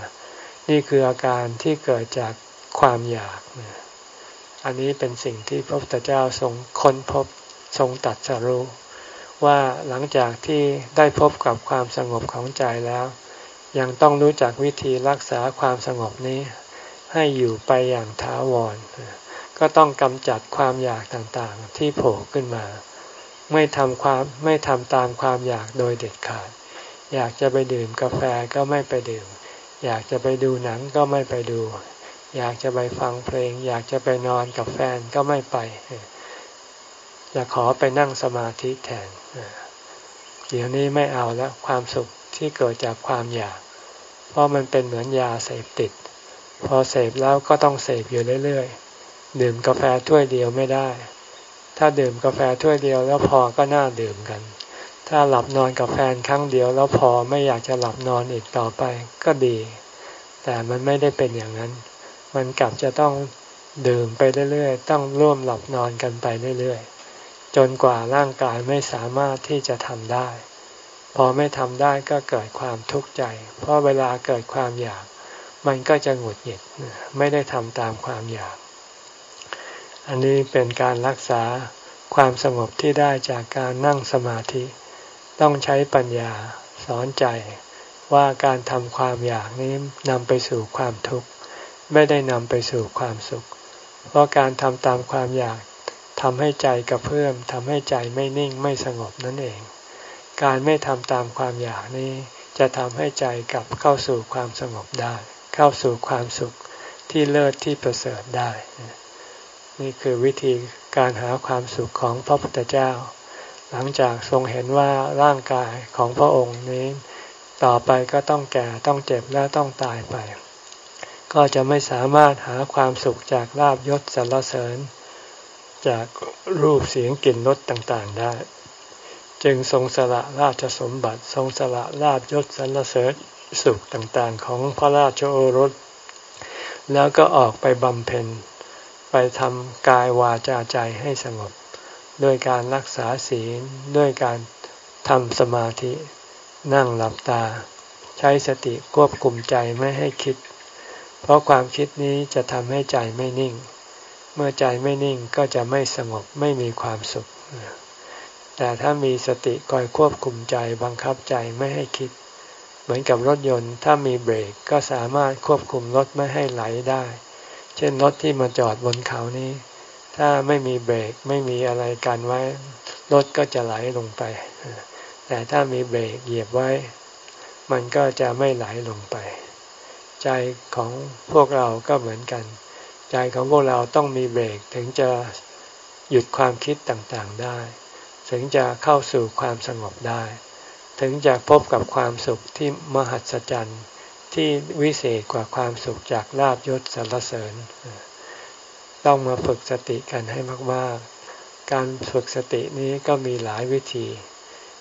S1: นี่คืออาการที่เกิดจากความอยาก อันนี้เป็นสิ่งที่พระพุทธเจ้าทรงค้นพบทรงตัดสรู้ว่าหลังจากที่ได้พบกับความสงบของใจแล้ว ยังต้องรู้จักวิธีรักษาความสงบนี้ให้อยู่ไปอย่างท้าวร ก็ต้องกำจัดความอยากต่างๆ ที่โผล่ขึ้นมา ไม่ทำความไม่ทำตามความอยากโดยเด็ดขาด อยากจะไปดื่มกาแฟก็ไม่ไปดื่ม อยากจะไปดูหนังก็ไม่ไปดู อยากจะไปฟังเพลง อยากจะไปนอนกับแฟนก็ไม่ไปจะขอไปนั่งสมาธิแทนเดี๋ยวนี้ไม่เอาแล้วความสุขที่เกิดจากความอยาก ราะมันเป็นเหมือนยาเสพติด พอเสพแล้วก็ต้องเสพอยู่เรื่อยๆ ดื่มกาแฟถ้วยเดียวไม่ได้ ถ้าดื่มกาแฟถ้วยเดียวแล้วพอก็น่าดื่มกัน ถ้าหลับนอนกับแฟนครั้งเดียวแล้วพอไม่อยากจะหลับนอนอีกต่อไปก็ดี แต่มันไม่ได้เป็นอย่างนั้น มันกลับจะต้องดื่มไปเรื่อยๆ ต้องร่วมหลับนอนกันไปเรื่อยๆ จนกว่าร่างกายไม่สามารถที่จะทำได้ พอไม่ทำได้ก็เกิดความทุกข์ใจ เพราะเวลาเกิดความอยาก มันก็จะหงุดหงิดไม่ได้ทำตามความอยาก อันนี้เป็นการรักษาความสงบที่ได้จากการนั่งสมาธิ ต้องใช้ปัญญาสอนใจว่าการทำความอยากนี้นำไปสู่ความทุกข์ไม่ได้นำไปสู่ความสุข เพราะการทำตามความอยากทำให้ใจกระเพื่อมทำให้ใจไม่นิ่งไม่สงบนั่นเอง การไม่ทำตามความอยากนี้ จะทำให้ใจกลับเข้าสู่ความสงบได้ เข้าสู่ความสุขที่เลิศที่ประเสริฐได้ นี่คือวิธีการหาความสุขของพระพุทธเจ้า หลังจากทรงเห็นว่าร่างกายของพระองค์นี้ ต่อไปก็ต้องแก่ต้องเจ็บและต้องตายไป ก็จะไม่สามารถหาความสุขจากลาบยศสรรเสริญ จากรูปเสียงกลิ่นรสต่างๆได้ จึงทรงสละราชสมบัติทรงสละลาบยศสรรเสริญสุขต่างๆ ของพระราชโอรส แล้วก็ออกไปบำเพ็ญ ไปทำกายวาจาใจให้สงบ ด้วยการรักษาศีลด้วยการทำสมาธิ นั่งหลับตา ใช้สติควบคุมใจไม่ให้คิด เพราะความคิดนี้จะทำให้ใจไม่นิ่ง เมื่อใจไม่นิ่งก็จะไม่สงบไม่มีความสุข แต่ถ้ามีสติคอยควบคุมใจบังคับใจไม่ให้คิด เหมือนกับรถยนต์ ถ้ามีเบรกก็สามารถควบคุมรถไม่ให้ไหลได้ เช่นรถที่มาจอดบนเขานี้ ถ้าไม่มีเบรกไม่มีอะไรกันไว้ รถก็จะไหลลงไป แต่ถ้ามีเบรกเหยียบไว้ มันก็จะไม่ไหลลงไป ใจของพวกเราก็เหมือนกัน ใจของพวกเราต้องมีเบรกถึงจะหยุดความคิดต่างๆได้ ถึงจะเข้าสู่ความสงบได้ ถึงจะพบกับความสุขที่มหัศจรรย์ที่วิเศษกว่าความสุขจากลาบยศสรรเสริญ ต้องมาฝึกสติกันให้มากๆ การฝึกสตินี้ก็มีหลายวิธี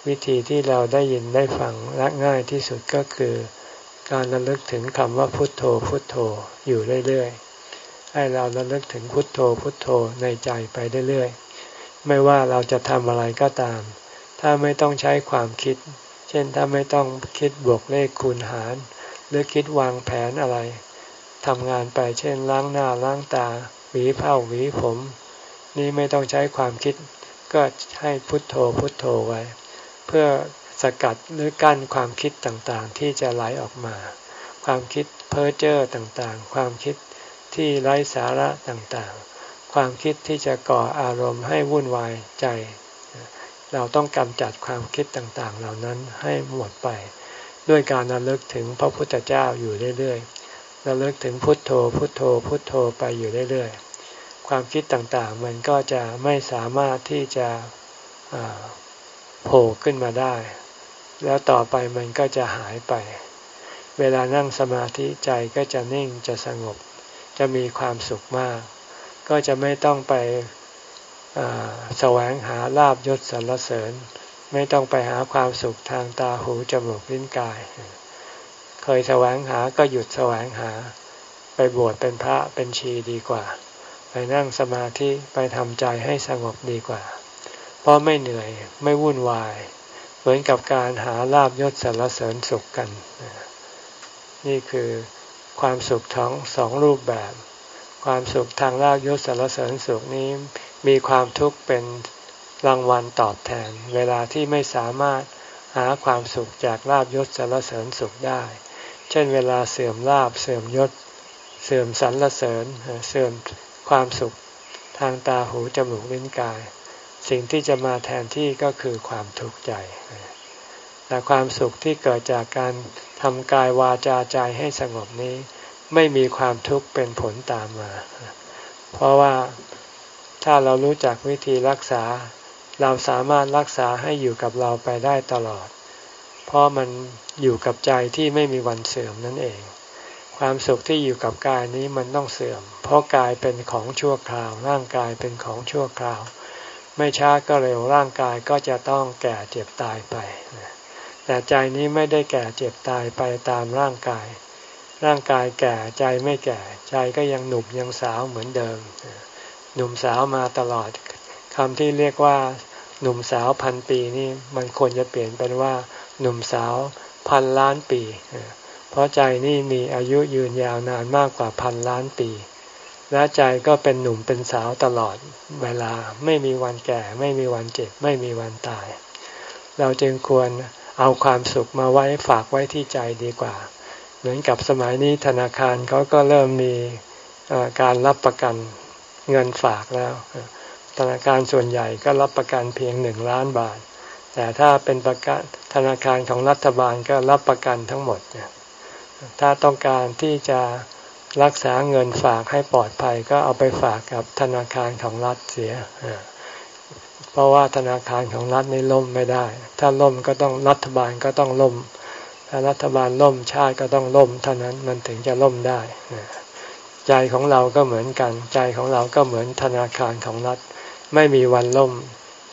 S1: วิธีที่เราได้ยินได้ฟังและง่ายที่สุดก็คือ การระลึกถึงคำว่าพุทโธพุทโธอยู่เรื่อยๆ ให้เราระลึกถึงพุทโธพุทโธในใจไปเรื่อยๆ ไม่ว่าเราจะทำอะไรก็ตาม ถ้าไม่ต้องใช้ความคิด เช่นถ้าไม่ต้องคิดบวกเลขคูณหาร หรือคิดวางแผนอะไรทำงานไปเช่นล้างหน้าล้างตา หวีผ้าหวีผม นี่ไม่ต้องใช้ความคิด ก็ให้พุทโธพุทโธไว้ เพื่อสกัดหรือกั้นความคิดต่างๆ ที่จะไหลออกมา ความคิดเพ้อเจ้อต่างๆ ความคิดที่ไร้สาระต่างๆ ความคิดที่จะก่ออารมณ์ให้วุ่นวายใจ เราต้องกำจัดความคิดต่างๆ เหล่านั้นให้หมดไป ด้วยการระลึกถึงพระพุทธเจ้าอยู่เรื่อยๆระลึกถึงพุทโธ พุทโธ พุทโธไปอยู่เรื่อยๆ ความคิดต่างๆ มันก็จะไม่สามารถที่จะโผล่ขึ้นมาได้ แล้วต่อไปมันก็จะหายไป เวลานั่งสมาธิใจก็จะนิ่งจะสงบ จะมีความสุขมาก ก็จะไม่ต้องไปแสวงหาลาบยศสรรเสริญ ไม่ต้องไปหาความสุขทางตาหูจมูกลิ้นกาย เคยแสวงหาก็หยุดแสวงหา ไปบวชเป็นพระเป็นชีดีกว่า ไปนั่งสมาธิไปทำใจให้สงบดีกว่า เพราะไม่เหนื่อยไม่วุ่นวาย เหมือนกับการหาลาบยศสรรเสริญสุขกัน นี่คือความสุขทั้งสองรูปแบบ ความสุขทางลาบยศสรรเสริญสุขนี้มีความทุกข์เป็นรางวัลตอบแทน เวลาที่ไม่สามารถหาความสุขจากลาบยศสรรเสริญสุขได้ เช่นเวลาเสื่อมลาบเสื่อมยศ เสื่อมสรรเสริญเสื่อมความสุขทางตาหูจมูกลิ้นกาย สิ่งที่จะมาแทนที่ก็คือความทุกข์ใจ แต่ความสุขที่เกิดจากการทำกายวาจาใจให้สงบนี้ ไม่มีความทุกข์เป็นผลตามมา เพราะว่าถ้าเรารู้จักวิธีรักษา เราสามารถรักษาให้อยู่กับเราไปได้ตลอด เพราะมันอยู่กับใจที่ไม่มีวันเสื่อมนั่นเอง ความสุขที่อยู่กับกายนี้มันต้องเสื่อม เพราะกายเป็นของชั่วคราว ร่างกายเป็นของชั่วคราว ไม่ช้าก็เร็วร่างกายก็จะต้องแก่เจ็บตายไป แต่ใจนี้ไม่ได้แก่เจ็บตายไปตามร่างกาย ร่างกายแก่ใจไม่แก่ ใจก็ยังหนุ่มยังสาวเหมือนเดิม หนุ่มสาวมาตลอดคำที่เรียกว่า หนุ่มสาวพันปีนี่มันควรจะเปลี่ยนเป็นว่า หนุ่มสาวพันล้านปี เพราะใจนี่มีอายุยืนยาวนานมากกว่าพันล้านปี และใจก็เป็นหนุ่มเป็นสาวตลอดเวลาไม่มีวันแก่ ไม่มีวันเจ็บ ไม่มีวันตาย เราจึงควรเอาความสุขมาไว้ฝากไว้ที่ใจดีกว่า มือนกับสมัยนี้ธนาคารเขาก็เริ่มมีการรับประกันเงินฝากแล้ว ธนาคารส่วนใหญ่ก็รับประกันเพียงหนึ่งล้านบาท แต่ถ้าเป็นประกันธนาคารของรัฐบาลก็รับประกันทั้งหมด ถ้าต้องการที่จะรักษาเงินฝากให้ปลอดภัยก็เอาไปฝากกับธนาคารของรัฐเสีย เพราะว่าธนาคารของรัฐนี่ล่มไม่ได้ ถ้าล่มก็ต้องรัฐบาลก็ต้องล่ม ถ้ารัฐบาลล่มชาติก็ต้องล่มเท่านั้นมันถึงจะล่มได้ ใจของเราก็เหมือนกัน ใจของเราก็เหมือนธนาคารของรัฐ ไม่มีวันล่ม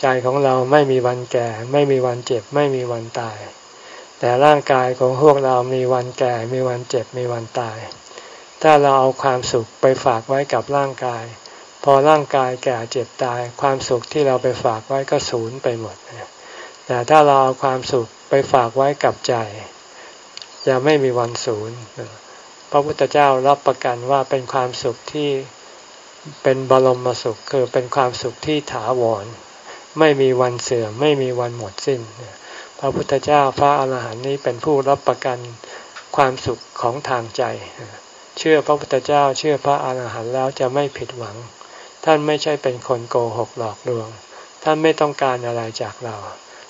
S1: ใจของเราไม่มีวันแก่ ไม่มีวันเจ็บ ไม่มีวันตาย แต่ร่างกายของพวกเรามีวันแก่ มีวันเจ็บ มีวันตาย ถ้าเราเอาความสุขไปฝากไว้กับร่างกาย พอร่างกายแก่เจ็บตาย ความสุขที่เราไปฝากไว้ก็สูญไปหมด แต่ถ้าเราเอาความสุขไปฝากไว้กับใจ จะไม่มีวันสูญพระพุทธเจ้ารับประกันว่าเป็นความสุขที่เป็นบรมสุขคือเป็นความสุขที่ถาวร ไม่มีวันเสื่อมไม่มีวันหมดสิ้น พระพุทธเจ้าพระอาหารหันต์นี้เป็นผู้รับประกันความสุขของทางใจ เชื่อพระพุทธเจ้าเชื่อพระอาหารหันต์แล้วจะไม่ผิดหวัง ท่านไม่ใช่เป็นคนโกหกหลอกลวง ท่านไม่ต้องการอะไรจากเรา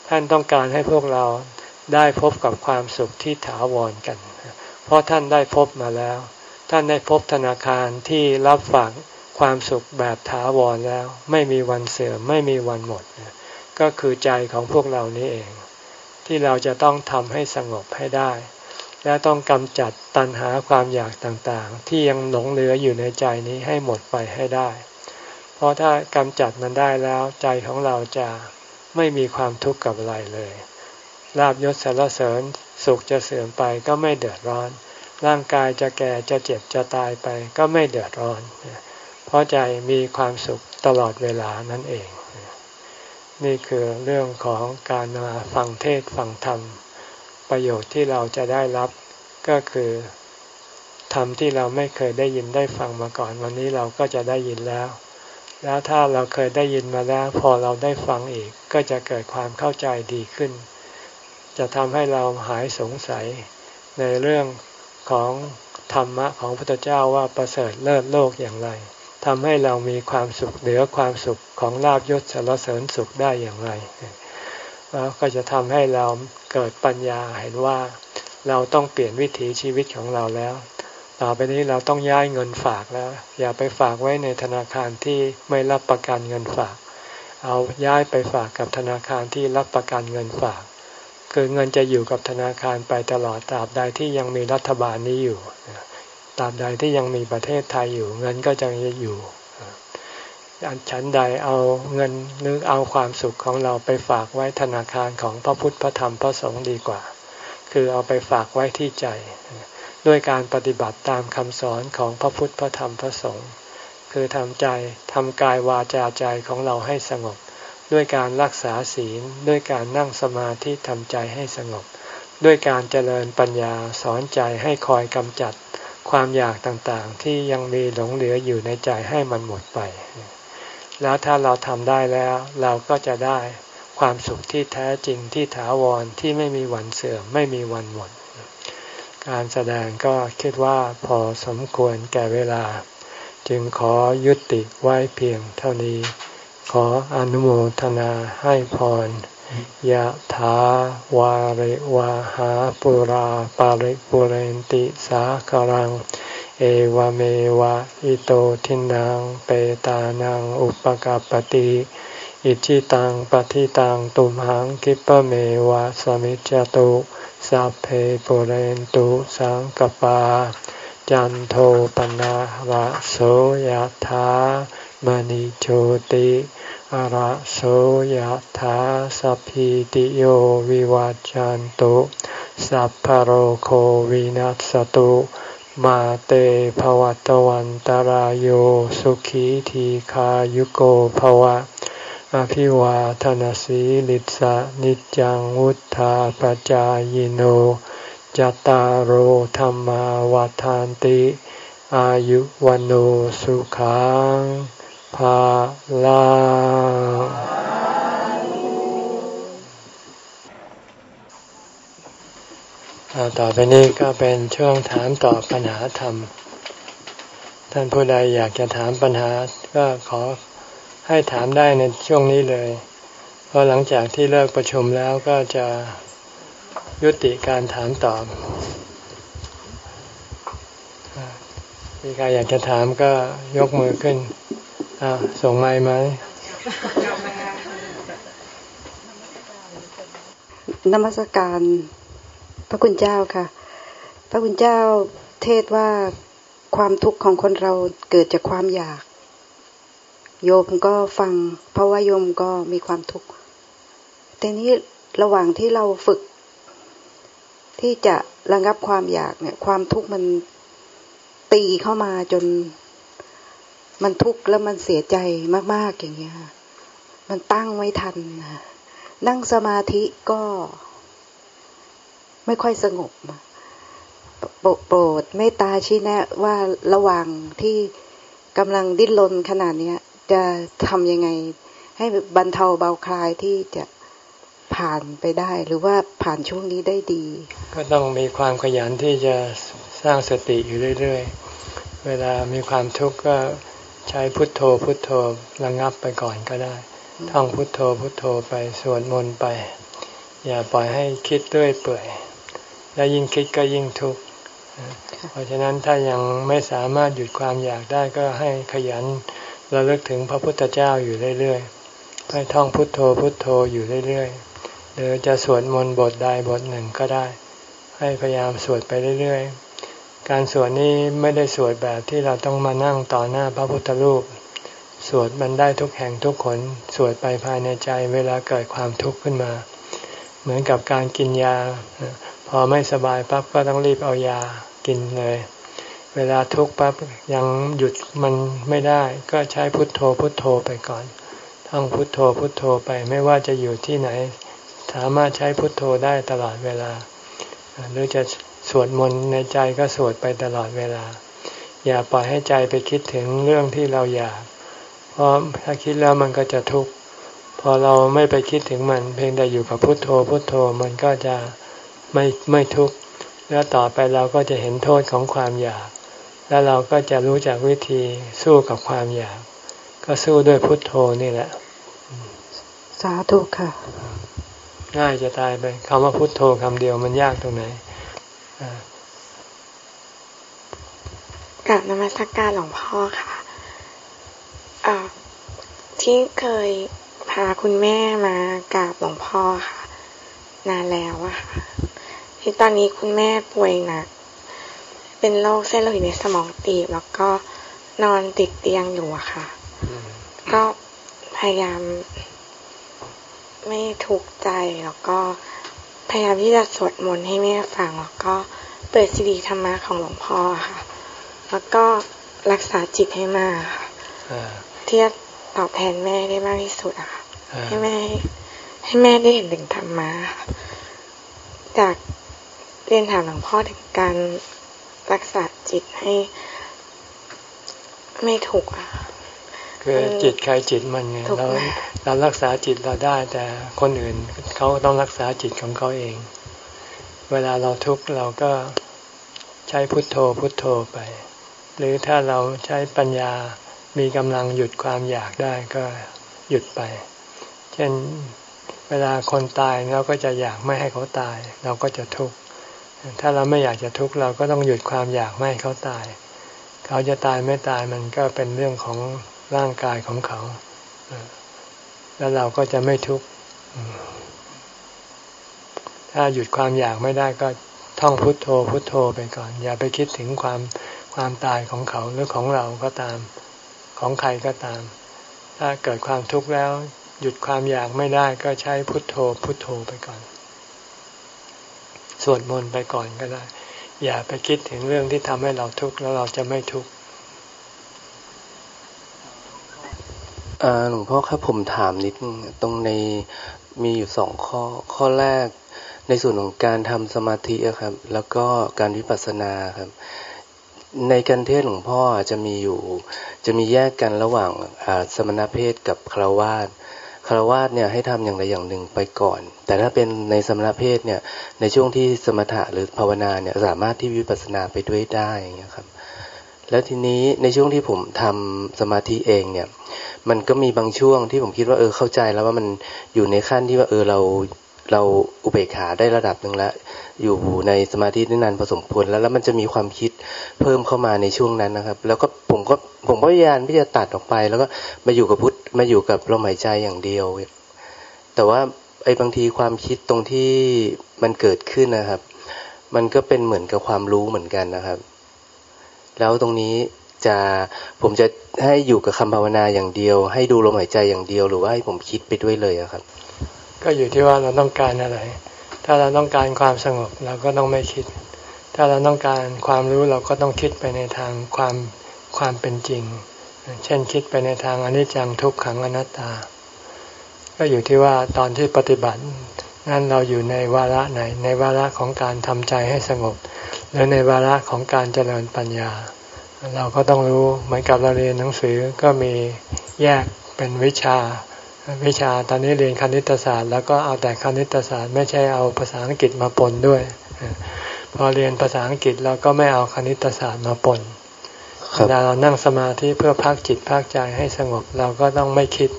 S1: ท่านต้องการให้พวกเรา ได้พบกับความสุขที่ถาวรกัน เพราะท่านได้พบมาแล้ว ท่านได้พบธนาคารที่รับฝากความสุขแบบถาวรแล้ว ไม่มีวันเสื่อมไม่มีวันหมด ก็คือใจของพวกเรานี้เอง ที่เราจะต้องทำให้สงบให้ได้ และต้องกำจัดตัณหาความอยากต่างๆ ที่ยังหลงเหลืออยู่ในใจนี้ให้หมดไปให้ได้ เพราะถ้ากำจัดมันได้แล้วใจของเราจะไม่มีความทุกข์กับอะไรเลย ลาบยศสารเสริญสุขจะเสื่อมไปก็ไม่เดือดร้อน ร่างกายจะแก่จะเจ็บจะตายไปก็ไม่เดือดร้อน เพราะใจมีความสุขตลอดเวลานั่นเอง นี่คือเรื่องของการมาฟังเทศฟังธรรม ประโยชน์ที่เราจะได้รับก็คือธรรมที่เราไม่เคยได้ยินได้ฟังมาก่อน วันนี้เราก็จะได้ยินแล้ว แล้วถ้าเราเคยได้ยินมาแล้ว พอเราได้ฟังอีกก็จะเกิดความเข้าใจดีขึ้น จะทำให้เราหายสงสัยในเรื่องของธรรมะของพระพุทธเจ้าว่าประเสริฐเลิศโลกอย่างไรทำให้เรามีความสุขเหนือความสุขของลาบยศสารเสริญสุขได้อย่างไรแล้วก็จะทำให้เราเกิดปัญญาเห็นว่าเราต้องเปลี่ยนวิถีชีวิตของเราแล้ว ต่อไปนี้เราต้องย้ายเงินฝากแล้ว อย่าไปฝากไว้ในธนาคารที่ไม่รับประกันเงินฝาก เอาย้ายไปฝากกับธนาคารที่รับประกันเงินฝาก คือเงินจะอยู่กับธนาคารไปตลอดตราบใดที่ยังมีรัฐบาลนี้อยู่ตราบใดที่ยังมีประเทศไทยอยู่ เงินก็จะอยู่ฉันใดเอาเงินนึกเอาความสุขของเราไปฝากไว้ธนาคารของพระพุทธพระธรรมพระสงฆ์ดีกว่า คือเอาไปฝากไว้ที่ใจ ด้วยการปฏิบัติตามคำสอนของพระพุทธพระธรรมพระสงฆ์คือทำใจทำกายวาจาใจของเราให้สงบ ด้วยการรักษาศีล ด้วยการนั่งสมาธิทำใจให้สงบ ด้วยการเจริญปัญญาสอนใจให้คอยกำจัดความอยากต่างๆ ที่ยังมีหลงเหลืออยู่ในใจให้มันหมดไป แล้วถ้าเราทำได้แล้วเราก็จะได้ความสุขที่แท้จริงที่ถาวรที่ไม่มีวันเสื่อมไม่มีวันหมด การแสดงก็คิดว่าพอสมควรแก่เวลา จึงขอยุติไว้เพียงเท่านี้ ขออนุโมทนาให้พรยะถาวาริวาหาปุราปาริปุเรนติสาครัง เอวเมวะอิโตทินังเปตานังอุปกาปติอิจิตังปฏิตังตุมหังคิปะเมวะสมิจจตุสัพเพปุเรนตุสังกปา จันโทปนะระโสยธามณิโชติ อะระโสยธาสัพพิติโยวิวัจจันตุสัพพโรโควินัสตุมาเตภวัตวันตารโยสุขีทีขายุโกภวะ อภิวาทนสีลิสะนิจังวุธาปจายโนจตารโหธรรมวาทานติ อายุวันโอสุขัง ภาลาต่อไปนี้ก็เป็นช่วงถามตอบปัญหาธรรม ท่านผู้ใดอยากจะถามปัญหาก็ขอให้ถามได้ในช่วงนี้เลย เพราะหลังจากที่เลิกประชุมแล้วก็จะยุติการถามตอบ มีใครอยากจะถามก็ยกมือขึ้น ส่งไม้ไหม
S2: นมัสการพระคุณเจ้าค่ะ พระคุณเจ้าเทศว่าความทุกข์ของคนเราเกิดจากความอยาก โยมก็ฟัง เพราะว่าโยมก็มีความทุกข์แต่นี้ระหว่างที่เราฝึก ที่จะระงับความอยากเนี่ย ความทุกข์มันตีเข้ามาจน มันทุกข์แล้วมันเสียใจมาก ๆ อย่างเงี้ยมันตั้งไม่ทันนั่งสมาธิก็ไม่ค่อยสงบโปรดเมตตาชี้แนะว่าระหว่างที่กำลังดิ้นรนขนาดนี้จะทำยังไง ให้บรรเทาเบาคลายที่จะผ่านไปได้ หรือว่าผ่านช่วงนี้ได้ดี
S1: ก็ต้องมีความขยันที่จะสร้างสติอยู่เรื่อย ๆ เวลามีความทุกข์ก็ ใช้พุทโธพุทโธระงับไปก่อนก็ได้ท่องพุทโธพุทโธไปสวดมนต์ไป อย่าปล่อยให้คิดด้วยเปื่อย และยิ่งคิดก็ยิ่งทุกข์เพราะฉะนั้นถ้ายังไม่สามารถหยุดความอยากได้ก็ให้ขยันระลึกถึงพระพุทธเจ้าอยู่เรื่อยๆให้ท่องพุทโธพุทโธอยู่เรื่อยๆหรือจะสวดมนต์บทใดบทหนึ่งก็ได้ ให้พยายามสวดไปเรื่อยๆ การสวดนี้ไม่ได้สวดแบบที่เราต้องมานั่งต่อหน้าพระพุทธรูป สวดมันได้ทุกแห่งทุกคนสวดไปภายในใจเวลาเกิดความทุกข์ขึ้นมา เหมือนกับการกินยา พอไม่สบายปั๊บก็ต้องรีบเอายากินเลย เวลาทุกข์ปั๊บยังหยุดมันไม่ได้ ก็ใช้พุทโธพุทโธไปก่อนท่องพุทโธพุทโธไปไม่ว่าจะอยู่ที่ไหน สามารถใช้พุทโธได้ตลอดเวลาหรือจะ สวดมนต์ในใจก็สวดไปตลอดเวลา อย่าปล่อยให้ใจไปคิดถึงเรื่องที่เราอยาก เพราะถ้าคิดแล้วมันก็จะทุกข์พอเราไม่ไปคิดถึงมัน เพียงแต่อยู่กับพุทโธพุทโธมันก็จะไม่ไม่ทุกข์แล้วต่อไปเราก็จะเห็นโทษของความอยาก แล้วเราก็จะรู้จักวิธีสู้กับความอยาก ก็สู้ด้วยพุทโธนี่แหละ
S2: สาธุค่ะ
S1: ง่ายจะตายไปคำว่าพุทโธคำเดียวมันยากตรงไหน
S3: กับนมัสกการหลวงพ่อค่ะที่เคยพาคุณแม่มากราบหลวงพ่อค่ะ นานแล้วอะค่ะ ที่ตอนนี้คุณแม่ป่วยหนัก เป็นโรคเส้นโลหิตในสมองตีบแล้วก็นอนติดเตียงอยู่อะค่ะ ก็พยายามไม่ถูกใจแล้วก็ ยายามที่จะสวดมนต์ให้แม่ฟังแล้วก็เปิดซีดีธรรมะของหลวงพ่อค่ะ แล้วก็รักษาจิตให้มากค่ะที่จะตอบแทนแม่ได้มากที่สุดอะค่ะให้แม่ ให้แม่ได้เห็นถึงธรรมะจากเรียนถามหลวงพ่อถึงการรักษาจิตให้ไม่ถูกอะ
S1: คื อจิตใครจิตมันไงเราเรารักษาจิตเราได้ แต่คนอื่นเขาต้องรักษาจิตของเขาเอง เวลาเราทุกข์เราก็ใช้พุทโธพุทโธไป หรือถ้าเราใช้ปัญญามีกำลังหยุดความอยากได้ก็หยุดไป เช่นเวลาคนตายเราก็จะอยากไม่ให้เขาตาย เราก็จะทุกข์ถ้าเราไม่อยากจะทุกข์เราก็ต้องหยุดความอยากไม่ให้เขาตาย เขาจะตายไม่ตายมันก็เป็นเรื่องของ ร่างกายของเขา แล้วเราก็จะไม่ทุกข์ถ้าหยุดความอยากไม่ได้ก็ท่องพุทโธพุทโธไปก่อน อย่าไปคิดถึงความความตายของเขาหรือของเราก็ตามของใครก็ตาม ถ้าเกิดความทุกข์แล้ว หยุดความอยากไม่ได้ก็ใช้พุทโธพุทโธไปก่อน สวดมนต์ไปก่อนก็ได้ อย่าไปคิดถึงเรื่องที่ทำให้เราทุกข์แล้วเราจะไม่ทุกข์
S4: หลวงพ่อครับผมถามนิดตรงในมีอยู่สองข้อ ข้อแรกในส่วนของการทำสมาธิครับ แล้วก็การวิปัสสนาครับ ในการเทศหลวงพ่อจะมีอยู่ จะมีแยกกันระหว่างสมณเพศกับคาวาสคารวาสเนี่ยให้ทำอย่างใดอย่างหนึ่งไปก่อน แต่ถ้าเป็นในสมณเพศเนี่ยในช่วงที่สมถะหรือภาวนาเนี่ยสามารถที่วิปัสสนาไปด้วยได้อย่างเงี้ยครับ แล้วทีนี้ในช่วงที่ผมทำสมาธิเองเนี่ย มันก็มีบางช่วงที่ผมคิดว่าเออเข้าใจแล้วว่ามันอยู่ในขั้นที่ว่าเออเราเราอุเบกขาได้ระดับหนึ่งแล้ว อยู่ในสมาธิได้นานพอสมควรแล้วแล้วมันจะมีความคิดเพิ่มเข้ามาในช่วงนั้นนะครับ แล้วก็ผมก็ผมพยายามที่จะตัดออกไป แล้วก็มาอยู่กับพุทธมาอยู่กับลมหายใจอย่างเดียว แต่ว่าไอ้บางทีความคิดตรงที่มันเกิดขึ้นนะครับ มันก็เป็นเหมือนกับความรู้เหมือนกันนะครับ แล้วตรงนี้จะผมจะให้อยู่กับคำภาวนาอย่างเดียว ให้ดูลมหายใจอย่างเดียว หรือว่าให้ผมคิดไปด้วยเลยครับ
S1: ก็อยู่ที่ว่าเราต้องการอะไร ถ้าเราต้องการความสงบเราก็ต้องไม่คิด ถ้าเราต้องการความรู้เราก็ต้องคิดไปในทางความความเป็นจริง เช่นคิดไปในทางอนิจจังทุกขังอนัตตา ก็อยู่ที่ว่าตอนที่ปฏิบัตินั้นเราอยู่ในวาระไหนในวาระของการทำใจให้สงบ หรือในวาระของการเจริญปัญญา เราก็ต้องรู้เหมือนกับเราเรียนหนังสือก็มีแยกเป็นวิชา วิชาตอนนี้เรียนคณิตศาสตร์ แล้วก็เอาแต่คณิตศาสตร์ ไม่ใช่เอาภาษาอังกฤษมาปนด้วย พอเรียนภาษาอังกฤษเราก็ไม่เอาคณิตศาสตร์มาปนเวลาเรานั่งสมาธิเพื่อพักจิตพักใจให้สงบเราก็ต้องไม่คิด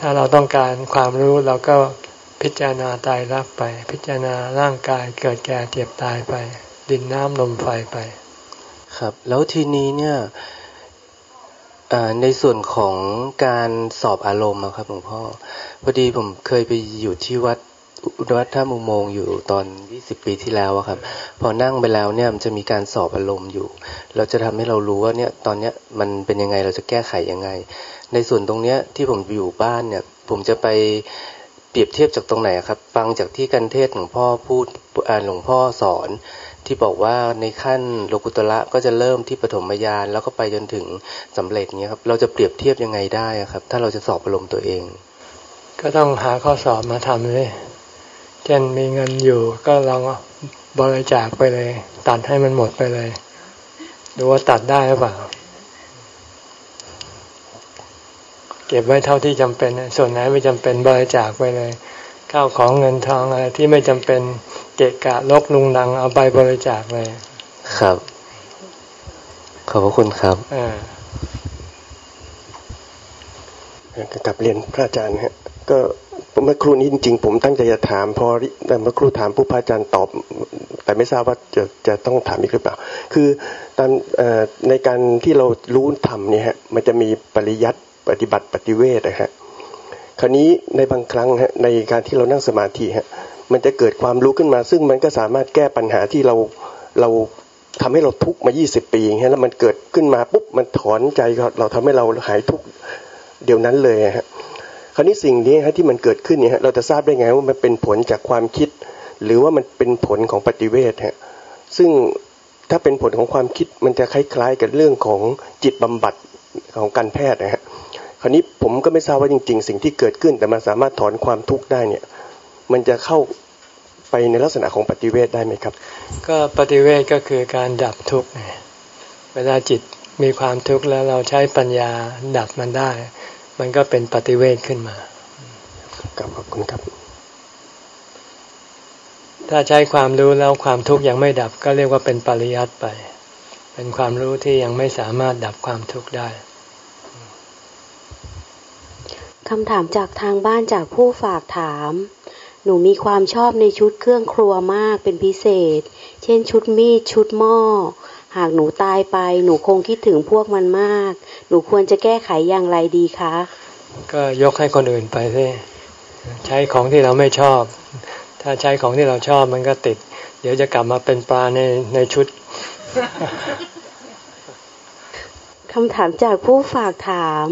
S1: ถ้าเราต้องการความรู้เราก็พิจารณาตายรักไป พิจารณาร่างกายเกิดแก่เจ็บตายไป ดินน้ำลมไฟไป
S4: ครับ แล้วทีนี้เนี่ยในส่วนของการสอบอารมณ์ครับหลวงพ่อพอดีผมเคยไปอยู่ที่วัดวัดท่ามุโมงอยู่ตอน 20 ปีที่แล้วครับ พอนั่งไปแล้วเนี่ยมันจะมีการสอบอารมณ์อยู่ เราจะทำให้เรารู้ว่าเนี่ยตอนเนี้ยมันเป็นยังไงเราจะแก้ไขยังไง ในส่วนตรงเนี้ยที่ผมอยู่บ้านเนี่ย ผมจะไปเปรียบเทียบจากตรงไหนครับ ฟังจากที่กันเทศหลวงพ่อพูดอ่านหลวงพ่อสอน ที่บอกว่าในขั้นโลกุตระก็จะเริ่มที่ปฐมญาณแล้วก็ไปจนถึงสำเร็จเนี้ยครับ เราจะเปรียบเทียบยังไงได้ครับ ถ้าเราจะสอบอารมณ์ตัวเอง
S1: ก็ต้องหาข้อสอบมาทำเลยเช่นมีเงินอยู่ก็ลองบริจาคไปเลย ตัดให้มันหมดไปเลย ดูว่าตัดได้หรือเปล่าเก็บไว้เท่าที่จำเป็น ส่วนไหนไม่จำเป็นบริจาคไปเลย ข้าวของเงินทองอะไรที่ไม่จำเป็นเกะกะลกลุงดังเอาไปบริจาคเลย
S4: ครับ ขอบพระคุณครับ
S5: กับเรียนพระอาจารย์ฮะ ก็เมื่อครู่นี้จริงๆผมตั้งใจจะถาม พอแต่เมื่อครู่ถามผู้พระอาจารย์ตอบ แต่ไม่ทราบว่าจะจะต้องถามอีกหรือเปล่า คือตอนในการที่เรารู้ธรรมเนี่ยฮะมันจะมีปริยัติปฏิบัติปฏิเวทนะฮะ คราวนี้ในบางครั้งฮะในการที่เรานั่งสมาธิฮะมันจะเกิดความรู้ขึ้นมา ซึ่งมันก็สามารถแก้ปัญหาที่เราเราทำให้เราทุกข์มา 20 ปีอย่างเงี้ยแล้วมันเกิดขึ้นมาปุ๊บมันถอนใจเราทำให้เราหายทุกข์เดี๋ยวนั้นเลยฮะคราวนี้สิ่งนี้ฮะที่มันเกิดขึ้นเนี่ยเราจะทราบได้ไงว่ามันเป็นผลจากความคิด หรือว่ามันเป็นผลของปฏิเวทฮะซึ่งถ้าเป็นผลของความคิดมันจะคล้ายๆกับเรื่องของจิตบำบัดของการแพทย์นะฮะ คราวนี้ผมก็ไม่ทราบว่าจริง ๆ สิ่งที่เกิดขึ้น แต่มันสามารถถอนความทุกข์ได้เนี่ย มันจะเข้าไปในลักษณะของปฏิเวทได้ไหมครับ
S1: ก็ปฏิเวทก็คือการดับทุกข์เวลาจิตมีความทุกข์แล้วเราใช้ปัญญาดับมันได้ มันก็เป็นปฏิเวทขึ้นมา
S5: ขอบคุณครับ
S1: ถ้าใช้ความรู้แล้วความทุกข์ยังไม่ดับก็เรียกว่าเป็นปริยัติไป เป็นความรู้ที่ยังไม่สามารถดับความทุกข์ได้
S6: คำถามจากทางบ้านจากผู้ฝากถาม หนูมีความชอบในชุดเครื่องครัวมากเป็นพิเศษ เช่นชุดมีด ชุดหม้อ หากหนูตายไป หนูคงคิดถึงพวกมันมาก หนูควรจะแก้ไขอย่างไรดีคะ
S1: ก็ยกให้คนอื่นไปสิใช้ของที่เราไม่ชอบ ถ้าใช้ของที่เราชอบมันก็ติด เดี๋ยวจะกลับมาเป็นปลาในในชุด
S6: คำถามจากผู้ฝากถาม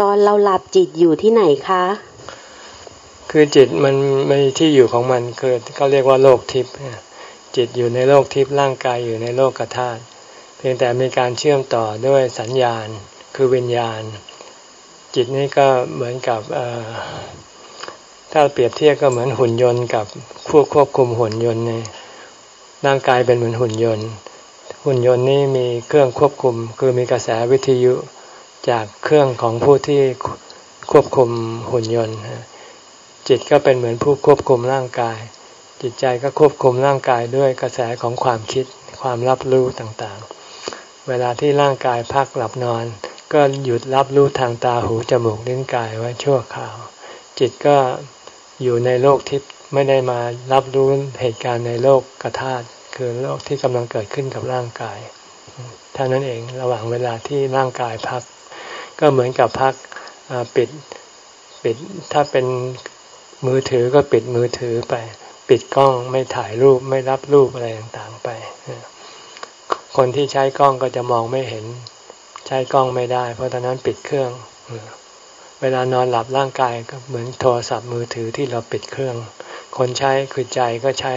S6: ตอนเราหลับจิตอยู่ที่ไหนคะ
S1: คือจิตมันไม่ที่อยู่ของมันคือเขาเรียกว่าโลกทิพย์จิตอยู่ในโลกทิพย์ร่างกายอยู่ในโลกกธาตุเพียงแต่มีการเชื่อมต่อด้วยสัญญาณคือวิญญาณ จิตนี้ก็เหมือนกับถ้าเปรียบเทียบก็เหมือนหุ่นยนต์กับผู้ควบคุมหุ่นยนต์ในร่างกายเป็นเหมือนหุ่นยนต์ หุ่นยนต์นี้มีเครื่องควบคุม คือมีกระแสวิทยุ จากเครื่องของผู้ที่ควบคุมหุ่นยนต์ จิตก็เป็นเหมือนผู้ควบคุมร่างกาย จิตใจก็ควบคุมร่างกายด้วยกระแสของความคิดความรับรู้ต่างๆ เวลาที่ร่างกายพักหลับนอน ก็หยุดรับรู้ทางตาหูจมูกลิ้นกายไว้ชั่วคราว จิตก็อยู่ในโลกทิพย์ไม่ได้มารับรู้เหตุการณ์ในโลกกระธาตคือโลกที่กำลังเกิดขึ้นกับร่างกายเท่านั้นเองระหว่างเวลาที่ร่างกายพัก ก็เหมือนกับพักปิดปิดถ้าเป็นมือถือก็ปิดมือถือไป ปิดกล้องไม่ถ่ายรูปไม่รับรูปอะไรต่างๆไป คนที่ใช้กล้องก็จะมองไม่เห็น ใช้กล้องไม่ได้ เพราะตอนนั้นปิดเครื่อง เวลานอนหลับร่างกายก็เหมือนโทรศัพท์มือถือที่เราปิดเครื่อง คนใช้คือใจก็ใช้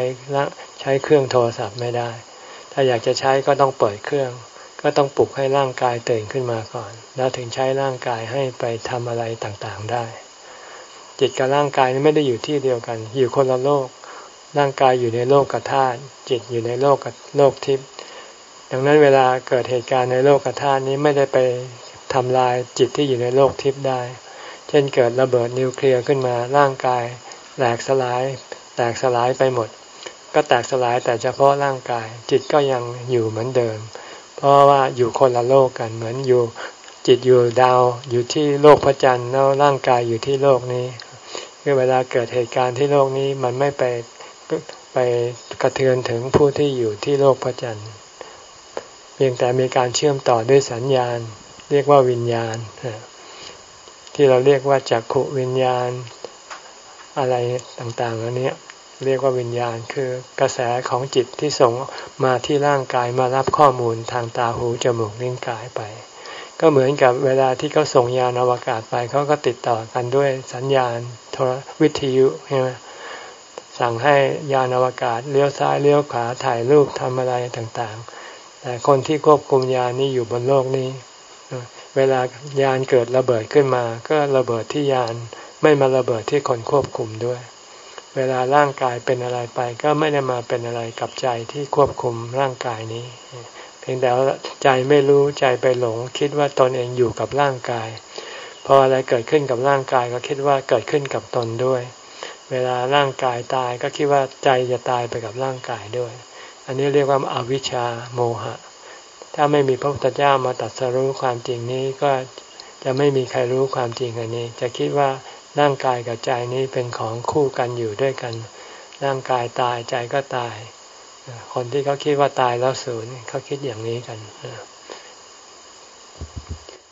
S1: ใช้เครื่องโทรศัพท์ไม่ได้ ถ้าอยากจะใช้ก็ต้องเปิดเครื่อง ก็ต้องปลุกให้ร่างกายตื่นขึ้นมาก่อน แล้วถึงใช้ร่างกายให้ไปทำอะไรต่างๆได้ จิตกับร่างกายไม่ได้อยู่ที่เดียวกัน อยู่คนละโลก ร่างกายอยู่ในโลกกธาตุจิตอยู่ในโลกกโลกทิพย์ดังนั้นเวลาเกิดเหตุการณ์ในโลกกธาตุนี้ไม่ได้ไปทำลายจิตที่อยู่ในโลกทิพย์ได้ เช่นเกิดระเบิดนิวเคลียร์ขึ้นมาร่างกายแตกสลาย แตกสลายไปหมด ก็แตกสลายแต่เฉพาะร่างกาย จิตก็ยังอยู่เหมือนเดิม เพราะว่าอยู่คนละโลกกันเหมือนอยู่จิตอยู่ดาวอยู่ที่โลกพระจันทร์แล้วร่างกายอยู่ที่โลกนี้ คือเวลาเกิดเหตุการณ์ที่โลกนี้มันไม่ไปไปกระเทือนถึงผู้ที่อยู่ที่โลกพระจันทร์เพียงแต่มีการเชื่อมต่อด้วยสัญญาณ เรียกว่าวิญญาณ ที่เราเรียกว่าจักขุวิญญาณอะไรต่างๆอันนี้ เรียกว่าวิญญาณคือกระแสของจิตที่ส่งมาที่ร่างกายมารับข้อมูลทางตาหูจมูกลิ้นกายไป ก็เหมือนกับเวลาที่เขาส่งยานอวกาศไปเขาก็ติดต่อกันด้วยสัญญาณโทรวิทยุใช่ไหมสั่งให้ยานอวกาศเลี้ยวซ้ายเลี้ยวขวาถ่ายรูปทำอะไรต่างๆ แต่คนที่ควบคุมยานนี้อยู่บนโลกนี้ เวลายานเกิดระเบิดขึ้นมา ก็ระเบิดที่ยานไม่มาระเบิดที่คนควบคุมด้วย เวลาร่างกายเป็นอะไรไป ก็ไม่ได้มาเป็นอะไรกับใจที่ควบคุมร่างกายนี้ เพียงแต่ใจไม่รู้ใจไปหลง คิดว่าตนเองอยู่กับร่างกาย พออะไรเกิดขึ้นกับร่างกายก็คิดว่าเกิดขึ้นกับตนด้วย เวลาร่างกายตายก็คิดว่าใจจะตายไปกับร่างกายด้วย อันนี้เรียกว่าอาวิชชาโมหะ ถ้าไม่มีพระพุทธเจ้ามาตัดสรู้ความจริงนี้ก็จะไม่มีใครรู้ความจริงอันนี้ จะคิดว่า ร่างกายกับใจนี้เป็นของคู่กันอยู่ด้วยกัน ร่างกายตายใจก็ตาย คนที่เขาคิดว่าตายแล้วสูญเขาคิดอย่างนี้กัน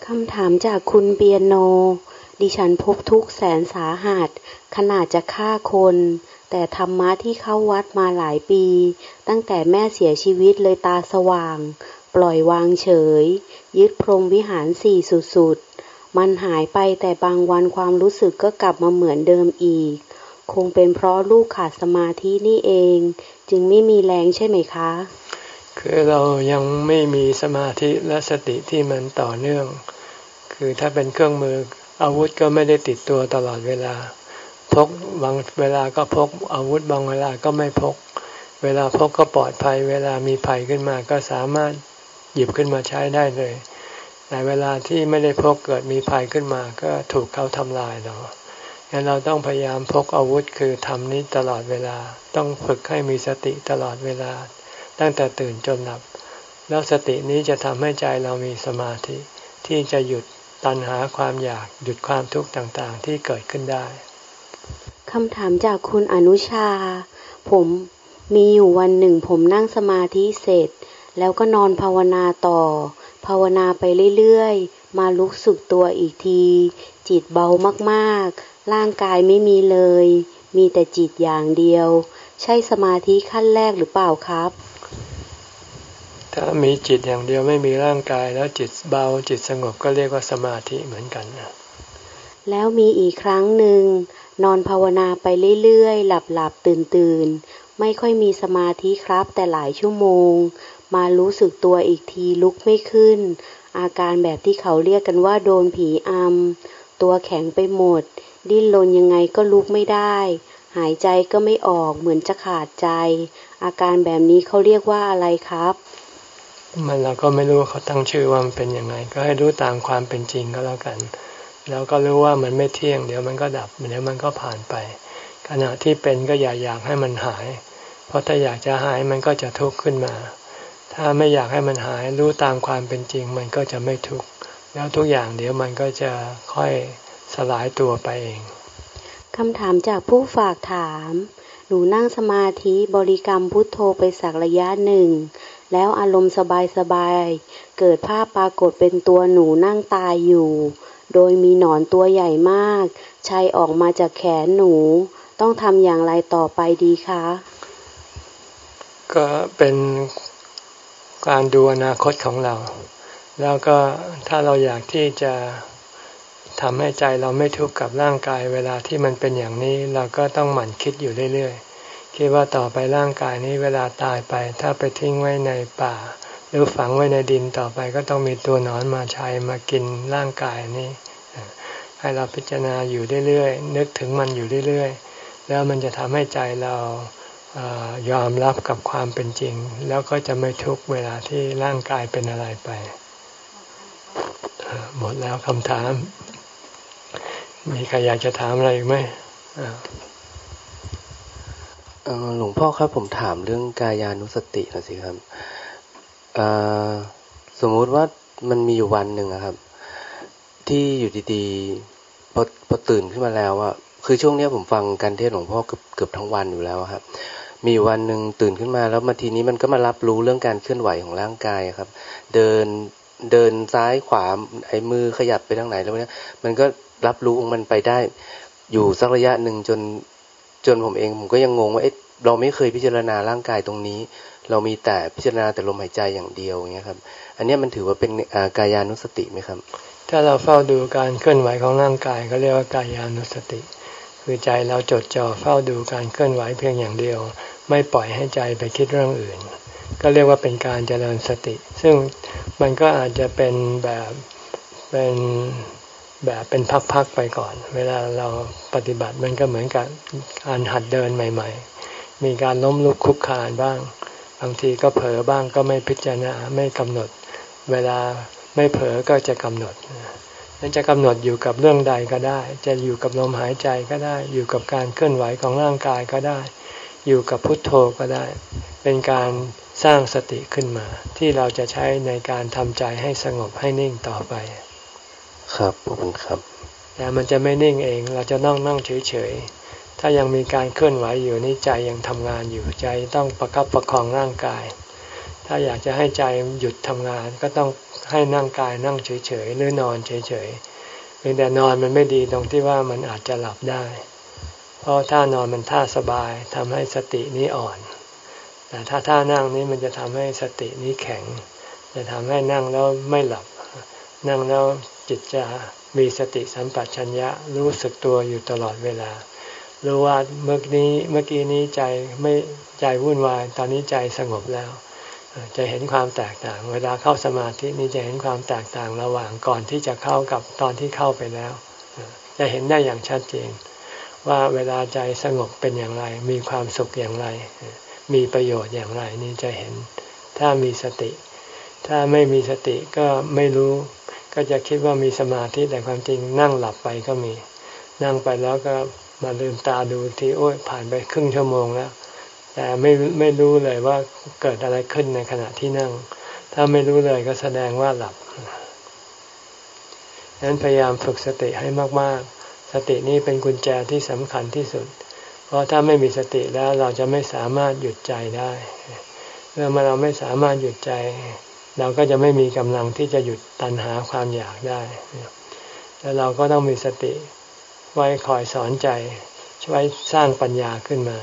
S6: คำถามจากคุณเปียโน ดิฉันพบทุกแสนสาหัส ขนาดจะฆ่าคน แต่ธรรมะที่เข้าวัดมาหลายปี ตั้งแต่แม่เสียชีวิตเลยตาสว่าง ปล่อยวางเฉย ยึดพรมวิหารสี่สุดๆ มันหายไปแต่บางวันความรู้สึกก็กลับมาเหมือนเดิมอีก คงเป็นเพราะลูกขาดสมาธินี่เอง จึงไม่มีแรงใช่ไหมคะ
S1: คือเรายังไม่มีสมาธิและสติที่มันต่อเนื่อง คือถ้าเป็นเครื่องมืออาวุธก็ไม่ได้ติดตัวตลอดเวลา พกบางเวลาก็พกอาวุธบางเวลาก็ไม่พก เวลาพกก็ปลอดภัย เวลามีภัยขึ้นมาก็สามารถหยิบขึ้นมาใช้ได้เลย แต่เวลาที่ไม่ได้พกเกิดมีภัยขึ้นมา ก็ถูกเขาทำลายเรางั้นเราต้องพยายามพกอาวุธคือทำนี้ตลอดเวลา ต้องฝึกให้มีสติตลอดเวลา ตั้งแต่ตื่นจนหลับ แล้วสตินี้จะทำให้ใจเรามีสมาธิ ที่จะหยุดตัณหาความอยากหยุดความทุกข์ต่างๆ ที่เกิดขึ้นได้
S6: คำถามจากคุณอนุชา ผมมีอยู่วันหนึ่งผมนั่งสมาธิเสร็จ แล้วก็นอนภาวนาต่อ ภาวนาไปเรื่อยๆ มาลุกสึกตัวอีกที จิตเบามากๆ ร่างกายไม่มีเลย มีแต่จิตอย่างเดียว ใช่สมาธิขั้นแรกหรือเปล่าครับ
S1: ถ้ามีจิตอย่างเดียวไม่มีร่างกายแล้วจิตเบาจิตสงบก็เรียกว่าสมาธิเหมือนกัน
S6: แล้วมีอีกครั้งหนึ่ง นอนภาวนาไปเรื่อยๆ หลับหลับตื่นตื่นไม่ค่อยมีสมาธิครับแต่หลายชั่วโมง มารู้สึกตัวอีกทีลุกไม่ขึ้น อาการแบบที่เขาเรียกกันว่าโดนผีอำตัวแข็งไปหมด ดิ้นรนยังไงก็ลุกไม่ได้ หายใจก็ไม่ออกเหมือนจะขาดใจ อาการแบบนี้เขาเรียกว่าอะไรครับ
S1: มันเราก็ไม่รู้เขาตั้งชื่อว่ามันเป็นยังไง ก็ให้รู้ตามความเป็นจริงก็แล้วกัน แล้วก็รู้ว่ามันไม่เที่ยง เดี๋ยวมันก็ดับเดี๋ยวมันก็ผ่านไป ขณะที่เป็นก็อย่าอยากให้มันหาย เพราะถ้าอยากจะหายมันก็จะทุกข์ขึ้นมา ถ้าไม่อยากให้มันหายรู้ตามความเป็นจริง มันก็จะไม่ทุกข์แล้วทุกอย่างเดี๋ยวมันก็จะค่อยสลายตัวไปเอง
S6: คำถามจากผู้ฝากถาม หนูนั่งสมาธิบริกรรมพุทโธไปสักระยะหนึ่ง แล้วอารมณ์สบายๆเกิดภาพปรากฏเป็นตัวหนูนั่งตายอยู่ โดยมีหนอนตัวใหญ่มากชัยออกมาจากแขนหนู ต้องทำอย่างไรต่อไปดีคะ
S1: ก็เป็น การดูอนาคตของเรา แล้วก็ถ้าเราอยากที่จะทำให้ใจเราไม่ทุกข์กับร่างกาย เวลาที่มันเป็นอย่างนี้เราก็ต้องหมั่นคิดอยู่เรื่อยๆ คิดว่าต่อไปร่างกายนี้เวลาตายไป ถ้าไปทิ้งไว้ในป่า หรือฝังไว้ในดินต่อไปก็ต้องมีตัวนอนมาใช้มากินร่างกายนี้ ให้เราพิจารณาอยู่เรื่อยๆ นึกถึงมันอยู่เรื่อยๆ แล้วมันจะทำให้ใจเรา ยอมรับกับความเป็นจริง แล้วก็จะไม่ทุกเวลาที่ร่างกายเป็นอะไรไป หมดแล้วคำถาม มีใครอยากจะถามอะไรอีกไหม
S4: หลวงพ่อครับผมถามเรื่องกายานุสติหน่อยสิครับสมมุติว่ามันมีอยู่วันหนึ่งครับ ที่อยู่ดีๆพอพอตื่นขึ้นมาแล้วอะคือช่วงนี้ผมฟังการเทศหลวงพ่อเกือบเกือบทั้งวันอยู่แล้วครับ มีวันหนึ่งตื่นขึ้นมาแล้วมาทีนี้มันก็มารับรู้เรื่องการเคลื่อนไหวของร่างกายครับ เดินเดินซ้ายขวาไอ้มือขยับไปทางไหนแล้วเนี่ยมันก็รับรู้องมันไปได้ อยู่สักระยะหนึ่งจนจนผมเองผมก็ยังงงว่าเอ๊ะเราไม่เคยพิจารณาร่างกายตรงนี้ เรามีแต่พิจารณาแต่ลมหายใจอย่างเดียวอย่างเงี้ยครับ อันนี้มันถือว่าเป็นกายานุสติไหมครับ
S1: ถ้าเราเฝ้าดูการเคลื่อนไหวของร่างกายก็เรียกว่ากายานุสติ คือใจเราจดจ่อเฝ้าดูการเคลื่อนไหวเพียงอย่างเดียว ไม่ปล่อยให้ใจไปคิดเรื่องอื่น ก็เรียกว่าเป็นการเจริญสติ ซึ่งมันก็อาจจะเป็นแบบเป็นแบบเป็นพักๆไปก่อน เวลาเราปฏิบัติมันก็เหมือนกับการหัดเดินใหม่ ๆ มีการล้มลุกคุกคานบ้าง บางทีก็เผลอบ้างก็ไม่พิจารณาไม่กำหนด เวลาไม่เผลอก็จะกำหนดนั่นจะกำหนดอยู่กับเรื่องใดก็ได้ จะอยู่กับลมหายใจก็ได้ อยู่กับการเคลื่อนไหวของร่างกายก็ได้ อยู่กับพุทโธก็ได้ เป็นการสร้างสติขึ้นมา ที่เราจะใช้ในการทำใจให้สงบให้นิ่งต่อไป
S4: ครับขอบคุณครับ
S1: แต่มันจะไม่นิ่งเองเราจะนั่งนั่งเฉยถ้ายังมีการเคลื่อนไหวอยู่นี่ใจยังทำงานอยู่ใจต้องประคับประคองร่างกาย ถ้าอยากจะให้ใจหยุดทำงานก็ต้องให้นั่งกายนั่งเฉยๆหรือนอนเฉยๆเพียงแต่นอนมันไม่ดีตรงที่ว่ามันอาจจะหลับได้ เพราะท่านอนมันท่าสบายทำให้สตินี้อ่อน แต่ถ้าท่านั่งนี้มันจะทำให้สตินี้แข็ง จะทำให้นั่งแล้วไม่หลับ นั่งแล้วจิตจะมีสติสัมปชัญญะรู้สึกตัวอยู่ตลอดเวลา รู้ว่าเมื่อนี้เมื่อกี้นี้ใจไม่ใจวุ่นวาย ตอนนี้ใจสงบแล้ว จะเห็นความแตกต่าง เวลาเข้าสมาธินี้จะเห็นความแตกต่างระหว่างก่อนที่จะเข้ากับตอนที่เข้าไปแล้ว จะเห็นได้อย่างชัดเจน ว่าเวลาใจสงบเป็นอย่างไร มีความสุขอย่างไร มีประโยชน์อย่างไรนี่จะเห็น ถ้ามีสติ ถ้าไม่มีสติก็ไม่รู้ ก็จะคิดว่ามีสมาธิแต่ความจริงนั่งหลับไปก็มี นั่งไปแล้วก็มาลืมตาดูทีโอ้ยผ่านไปครึ่งชั่วโมงแล้ว แต่ไม่ไม่รู้เลยว่าเกิดอะไรขึ้นในขณะที่นั่ง ถ้าไม่รู้เลยก็แสดงว่าหลับดังนั้นพยายามฝึกสติให้มาก ๆ สตินี้เป็นกุญแจที่สำคัญที่สุด เพราะถ้าไม่มีสติแล้วเราจะไม่สามารถหยุดใจได้เมื่อมาเราไม่สามารถหยุดใจ เราก็จะไม่มีกำลังที่จะหยุดตัณหาความอยากได้แล้วเราก็ต้องมีสติไว้คอยสอนใจช่วยสร้างปัญญาขึ้นมา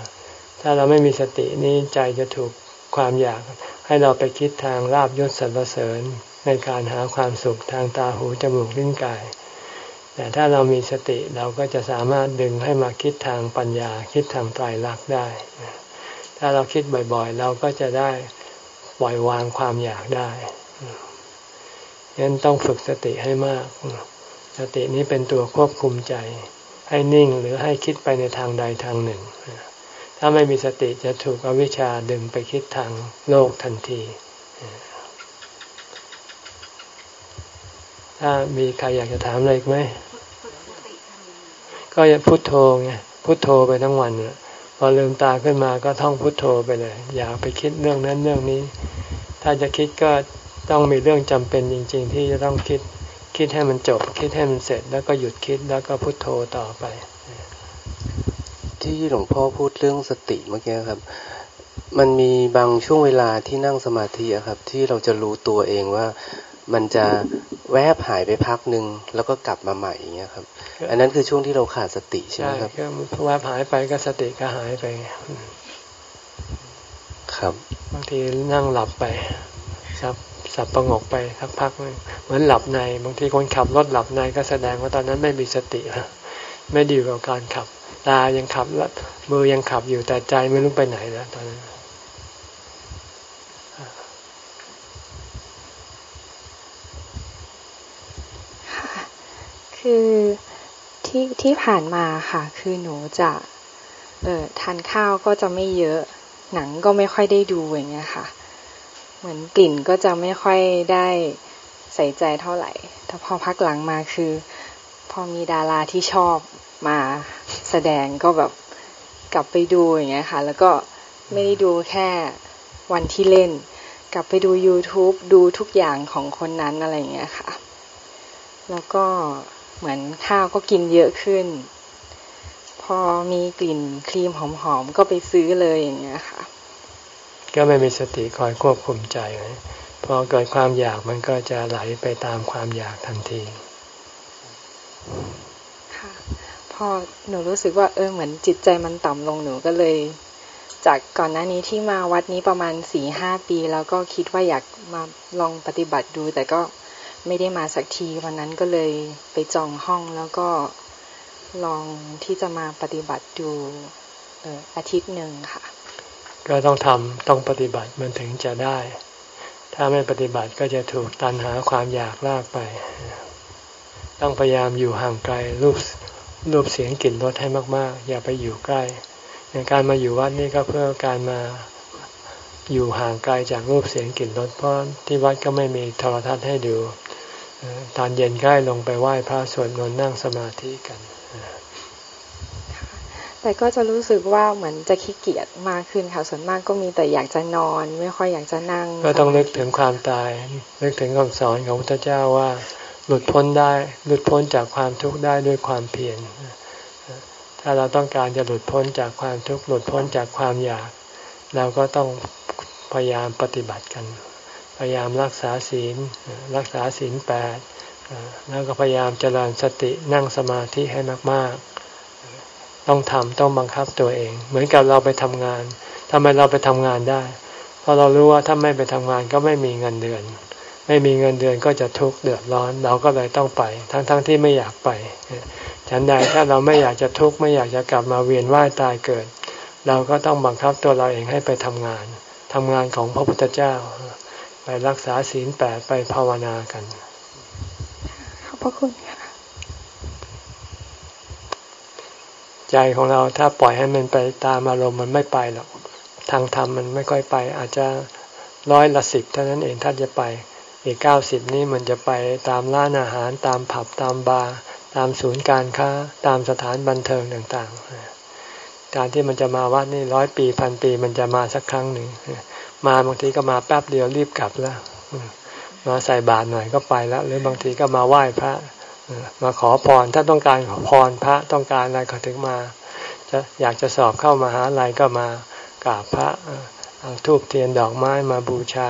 S1: ถ้าเราไม่มีสตินี้ใจจะถูกความอยาก ให้เราไปคิดทางลาบยศสรรเสริญในการหาความสุขทางตาหูจมูกลิ้นกาย แต่ถ้าเรามีสติเราก็จะสามารถดึงให้มาคิดทางปัญญา คิดทางไตรลักษณ์ได้ ถ้าเราคิดบ่อยๆ เราก็จะได้ปล่อยวางความอยากได้ยั้นต้องฝึกสติให้มาก สตินี้เป็นตัวควบคุมใจ ให้นิ่งหรือให้คิดไปในทางใดทางหนึ่ง ถ้าไม่มีสติจะถูกอวิชชาดึงไปคิดทางโลกทันที ถ้ามีใครอยากจะถามอะไรอีกไหมก็อย่าพุโทโธไงพุโทโธไปทั้งวันเนี่ยพอลืมตาขึ้นมาก็ท่องพุโทโธไปเลย อย่าไปคิดเรื่องนั้นเรื่องนี้ ถ้าจะคิดก็ต้องมีเรื่องจำเป็นจริง ๆ ที่จะต้องคิดคิดให้มันจบ คิดให้มันเสร็จ แล้วก็หยุดคิดแล้วก็พุโทโธต่อไป
S4: ที่หลวงพ่อพูดเรื่องสติเมื่อกี้ครับ มันมีบางช่วงเวลาที่นั่งสมาธิครับ ที่เราจะรู้ตัวเองว่า มันจะแวบหายไปพักหนึ่งแล้วก็กลับมาใหม่อย่างเงี้ยครับ อันนั้นคือช่วงที่เราขาดสติใช่ไหมครับ
S1: ใช่ก็แวบหายไปก็สติก็หายไป
S4: ครับ
S1: บางทีนั่งหลับไปสับสับประงกไปสักพักนึงเหมือนหลับใน บางทีคนขับรถหลับในก็แสดงว่าตอนนั้นไม่มีสติแล้วไม่ดีกับการขับ ตายังขับแล้วมือยังขับอยู่แต่ใจไม่รู้ไปไหนแล้วตอนนั้น
S3: คือที่ที่ผ่านมาค่ะ คือหนูจะเออทานข้าวก็จะไม่เยอะ หนังก็ไม่ค่อยได้ดูอย่างเงี้ยค่ะ เหมือนกลิ่นก็จะไม่ค่อยได้ใส่ใจเท่าไหร่ แต่พอพักหลังมาคือ พอมีดาราที่ชอบมาแสดงก็แบบกลับไปดูอย่างเงี้ยค่ะ แล้วก็ไม่ได้ดูแค่วันที่เล่น กลับไปดู YouTube ดูทุกอย่างของคนนั้นอะไรอย่างเงี้ยค่ะ แล้วก็ เหมือนข้าวก็กินเยอะขึ้น พอมีกลิ่นครีมหอมๆก็ไปซื้อเลยอย่างเงี้ยค่ะ
S1: ก็ไม่มีสติคอยควบคุมใจไว้พอเกิดความอยากมันก็จะไหลไปตามความอยากทันที
S3: ค่ะพอหนูรู้สึกว่าเออเหมือนจิตใจมันต่ำลงหนูก็เลย จากก่อนหน้านี้ที่มาวัดนี้ประมาณสี่ห้าปี แล้วก็คิดว่าอยากมาลองปฏิบัติดู แต่ก็ ไม่ได้มาสักทีวันนั้นก็เลยไปจองห้องแล้วก็ลองที่จะมาปฏิบัติดูอาทิตย์หนึ่งค่ะ
S1: ก็ต้องทำต้องปฏิบัติมันถึงจะได้ ถ้าไม่ปฏิบัติก็จะถูกตันหาความอยากลากไป ต้องพยายามอยู่ห่างไกลรูปรูปเสียงกลิ่นรสให้มาก ๆ อย่าไปอยู่ใกล้การมาอยู่วัดนี่ก็เพื่อการมาอยู่ห่างไกลจากรูปเสียงกลิ่นรสเพราะที่วัดก็ไม่มีโทรทัศน์ให้ดู ตอนเย็นใกล้ลงไปไหว้พระสวดมนต์นั่งสมาธิกัน
S3: แต่ก็จะรู้สึกว่าเหมือนจะขี้เกียจมากขึ้นค่ะส่วนมากก็มีแต่อยากจะนอน ไม่ค่อยอยากจะนั่ง
S1: ก็ต้องนึกถึงความตาย นึกถึงคำสอนของพระเจ้าว่า หลุดพ้นได้ หลุดพ้นจากความทุกข์ได้ด้วยความเพียรถ้าเราต้องการจะหลุดพ้นจากความทุกข์หลุดพ้นจากความอยาก เราก็ต้องพยายามปฏิบัติกัน พยายามรักษาศีลรักษาศีลแปดแล้วก็พยายามเจริญสตินั่งสมาธิให้มากๆ ต้องทำต้องบังคับตัวเอง เหมือนกับเราไปทำงานทำไมเราไปทำงานได้ เพราะเรารู้ว่าถ้าไม่ไปทำงานก็ไม่มีเงินเดือน ไม่มีเงินเดือนก็จะทุกข์เดือดร้อน เราก็เลยต้องไป ทั้งๆทที่ไม่อยากไป ฉันใดถ้าเราไม่อยากจะทุกข์ไม่อยากจะกลับมาเวียนว่ายตายเกิด เราก็ต้องบังคับตัวเราเองให้ไปทำงานทำงานของพระพุทธเจ้า ไปรักษาศีลแปดไปภาวนากัน
S3: ขอบพระคุณค่ะ
S1: ใจของเราถ้าปล่อยให้มันไปตามอารมณ์มันไม่ไปหรอก ทางธรรมมันไม่ค่อยไป อาจจะร้อยละสิบเท่านั้นเองถ้าจะไป อีกเก้าสิบนี้มันจะไปตามร้านอาหารตามผับตามบาร์ตามศูนย์การค้า ตามสถานบันเทิงต่าง ๆ การที่มันจะมาวัดนี่ร้อยปีพันปีมันจะมาสักครั้งหนึ่ง มาบางทีก็มาแป๊บเดียวรีบกลับแล้วมาใส่บาตรหน่อยก็ไปแล้ว หรือบางทีก็มาไหว้พระมาขอพรถ้าต้องการขอพรพระต้องการอะไรก็ถึงมาจะอยากจะสอบเข้ามาหาอะไรก็มากราบพระเอาทูบเทียนดอกไม้มาบูชา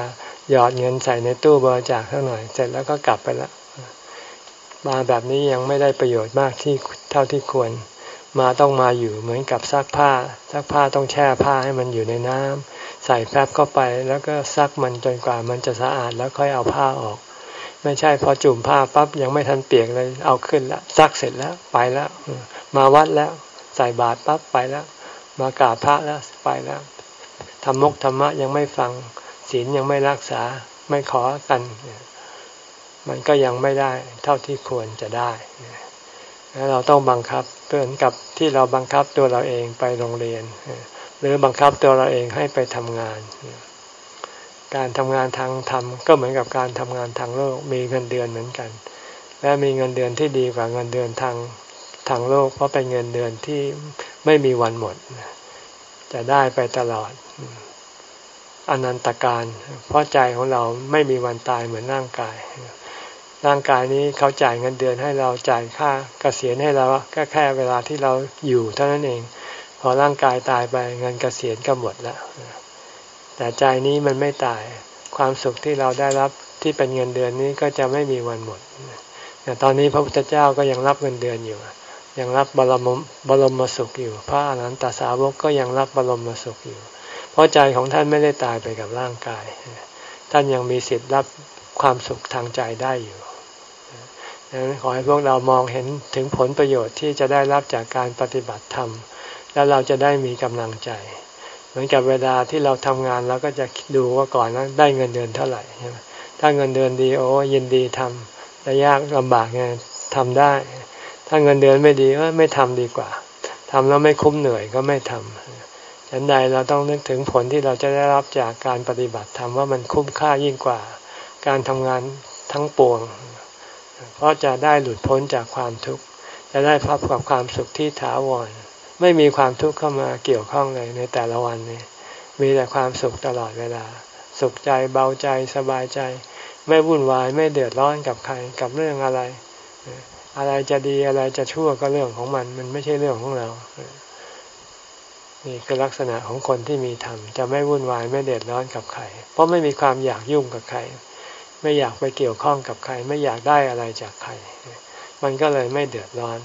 S1: หยอดเงินใส่ในตู้บริจาคเท่าหน่อยเสร็จแล้วก็กลับไปละมาแบบนี้ยังไม่ได้ประโยชน์มากที่เท่าที่ควร มาต้องมาอยู่เหมือนกับซักผ้าซักผ้าต้องแช่ผ้าให้มันอยู่ในน้ำ ใส่แฟบเข้าไปแล้วก็ซักมันจนกว่ามันจะสะอาดแล้วค่อยเอาผ้าออก ไม่ใช่พอจุ่มผ้าปั๊บยังไม่ทันเปียกเลยเอาขึ้นแล้วซักเสร็จแล้วไปแล้ว มาวัดแล้วใส่บาตรปั๊บไปแล้ว มากราบพระแล้วไปแล้วธรรมกธรรมะยังไม่ฟังศีลยังไม่รักษาไม่ขอกัน มันก็ยังไม่ได้เท่าที่ควรจะได้แล้วเราต้องบังคับเพื่อนกับที่เราบังคับตัวเราเองไปโรงเรียน หรือบังคับตัวเราเองให้ไปทำงาน การทำงานทางธรรมก็เหมือนกับการทำงานทางโลก มีเงินเดือนเหมือนกัน และมีเงินเดือนที่ดีกว่าเงินเดือนทางทางโลก เพราะเป็นเงินเดือนที่ไม่มีวันหมด จะได้ไปตลอดอนันตการ เพราะใจของเราไม่มีวันตายเหมือนร่างกาย ร่างกายนี้เขาจ่ายเงินเดือนให้เราจ่ายค่าเกษียณให้เราก็แค่เวลาที่เราอยู่เท่านั้นเอง พอร่างกายตายไปเงินเกษียณก็หมดแล้ว แต่ใจนี้มันไม่ตาย ความสุขที่เราได้รับที่เป็นเงินเดือนนี้ก็จะไม่มีวันหมดแต่ตอนนี้พระพุทธเจ้าก็ยังรับเงินเดือนอยู่ ยังรับบรมบรมสุขอยู่ พระอรหันตสาวกก็ยังรับบรมสุขอยู่ เพราะใจของท่านไม่ได้ตายไปกับร่างกาย ท่านยังมีสิทธิ์รับความสุขทางใจได้อยู่ดังนั้นขอให้พวกเรามองเห็นถึงผลประโยชน์ที่จะได้รับจากการปฏิบัติธรรม แล้วเราจะได้มีกำลังใจ เหมือนกับเวลาที่เราทำงานเราก็จะดูว่าก่อนนั้นได้เงินเดือนเท่าไหร่ใช่ไหมถ้าเงินเดือนดีโอ้ยินดีทำแต่ยากลำบากไงทำได้ ถ้าเงินเดือนไม่ดีก็ไม่ทำดีกว่าทำแล้วไม่คุ้มเหนื่อยก็ไม่ทำฉันใดเราต้องนึกถึงผลที่เราจะได้รับจากการปฏิบัติธรรมว่ามันคุ้มค่ายิ่งกว่า การทำงานทั้งปวง เพราะจะได้หลุดพ้นจากความทุกข์ จะได้พบกับความสุขที่ถาวร ไม่มีความทุกข์เข้ามาเกี่ยวข้องเลยในแต่ละวันนี้มีแต่ความสุขตลอดเวลา สุขใจเบาใจสบายใจ ไม่วุ่นวายไม่เดือดร้อนกับใครกับเรื่องอะไร อะไรจะดีอะไรจะชั่วก็เรื่องของมัน มันไม่ใช่เรื่องของเรานี่คือลักษณะของคนที่มีธรรมจะไม่วุ่นวายไม่เดือดร้อนกับใคร เพราะไม่มีความอยากยุ่งกับใคร ไม่อยากไปเกี่ยวข้องกับใคร ไม่อยากได้อะไรจากใคร มันก็เลยไม่เดือดร้อน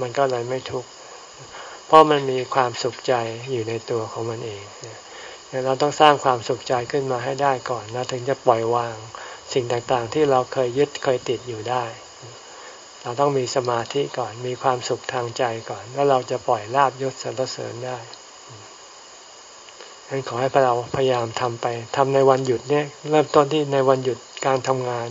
S1: มันก็เลยไม่ทุกข์ เพราะมันมีความสุขใจอยู่ในตัวของมันเองเราต้องสร้างความสุขใจขึ้นมาให้ได้ก่อนนะถึงจะปล่อยวางสิ่งต่างๆ ที่เราเคยยึดเคยติดอยู่ได้ เราต้องมีสมาธิก่อนมีความสุขทางใจก่อน แล้วเราจะปล่อยลาบยศสรรเสริญได้งั้นขอให้เราพยายามทำไปทำในวันหยุดเนี่ย เริ่มต้นที่ในวันหยุดการทำงาน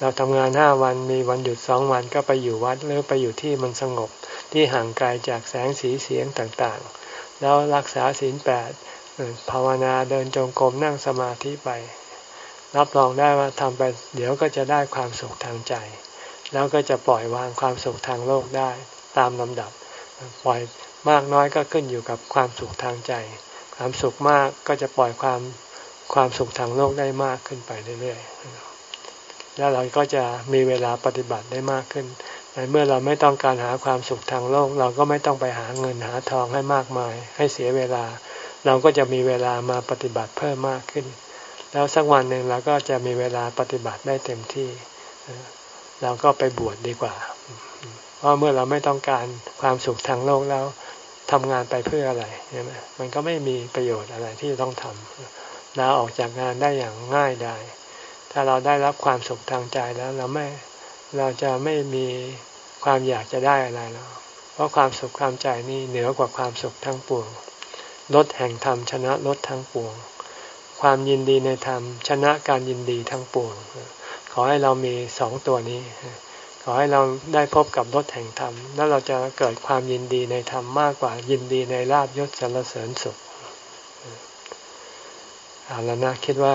S1: เราทำงานห้าวันมีวันหยุดสองวันก็ไปอยู่วัดหรือไปอยู่ที่มันสงบที่ห่างไกลจากแสงสีเสียงต่างๆ แล้วรักษาศีลแปดภาวนาเดินจงกรมนั่งสมาธิไป รับรองได้ว่าทำไปเดี๋ยวก็จะได้ความสุขทางใจ แล้วก็จะปล่อยวางความสุขทางโลกได้ตามลำดับ ปล่อยมากน้อยก็ขึ้นอยู่กับความสุขทางใจ ความสุขมากก็จะปล่อยความความสุขทางโลกได้มากขึ้นไปเรื่อยๆ แล้วเราก็จะมีเวลาปฏิบัติได้มากขึ้นในเมื่อเราไม่ต้องการหาความสุขทางโลก เราก็ไม่ต้องไปหาเงินหาทองให้มากมาย ให้เสียเวลา เราก็จะมีเวลามาปฏิบัติเพิ่มมากขึ้น แล้วสักวันหนึ่งเราก็จะมีเวลาปฏิบัติได้เต็มที่ เราก็ไปบวชดดีกว่า เพราะเมื่อเราไม่ต้องการความสุขทางโลกแล้วทำงานไปเพื่ออะไรใช่ไหมมันก็ไม่มีประโยชน์อะไรที่ต้องทำลาออกจากงานได้อย่างง่ายได้ ถ้าเราได้รับความสุขทางใจแล้วเราไม่เราจะไม่มีความอยากจะได้อะไรแล้วเพราะความสุขความใจนี่เหนือกว่าความสุขทั้งปวงลดแห่งธรรมชนะลดทั้งปวง ความยินดีในธรรมชนะการยินดีทั้งปวง ขอให้เรามีสองตัวนี้ ขอให้เราได้พบกับรถแห่งธรรม แล้วเราจะเกิดความยินดีในธรรมมากกว่ายินดีในลาบยศสรรเสริญสุขเอาแล้วนะคิดว่า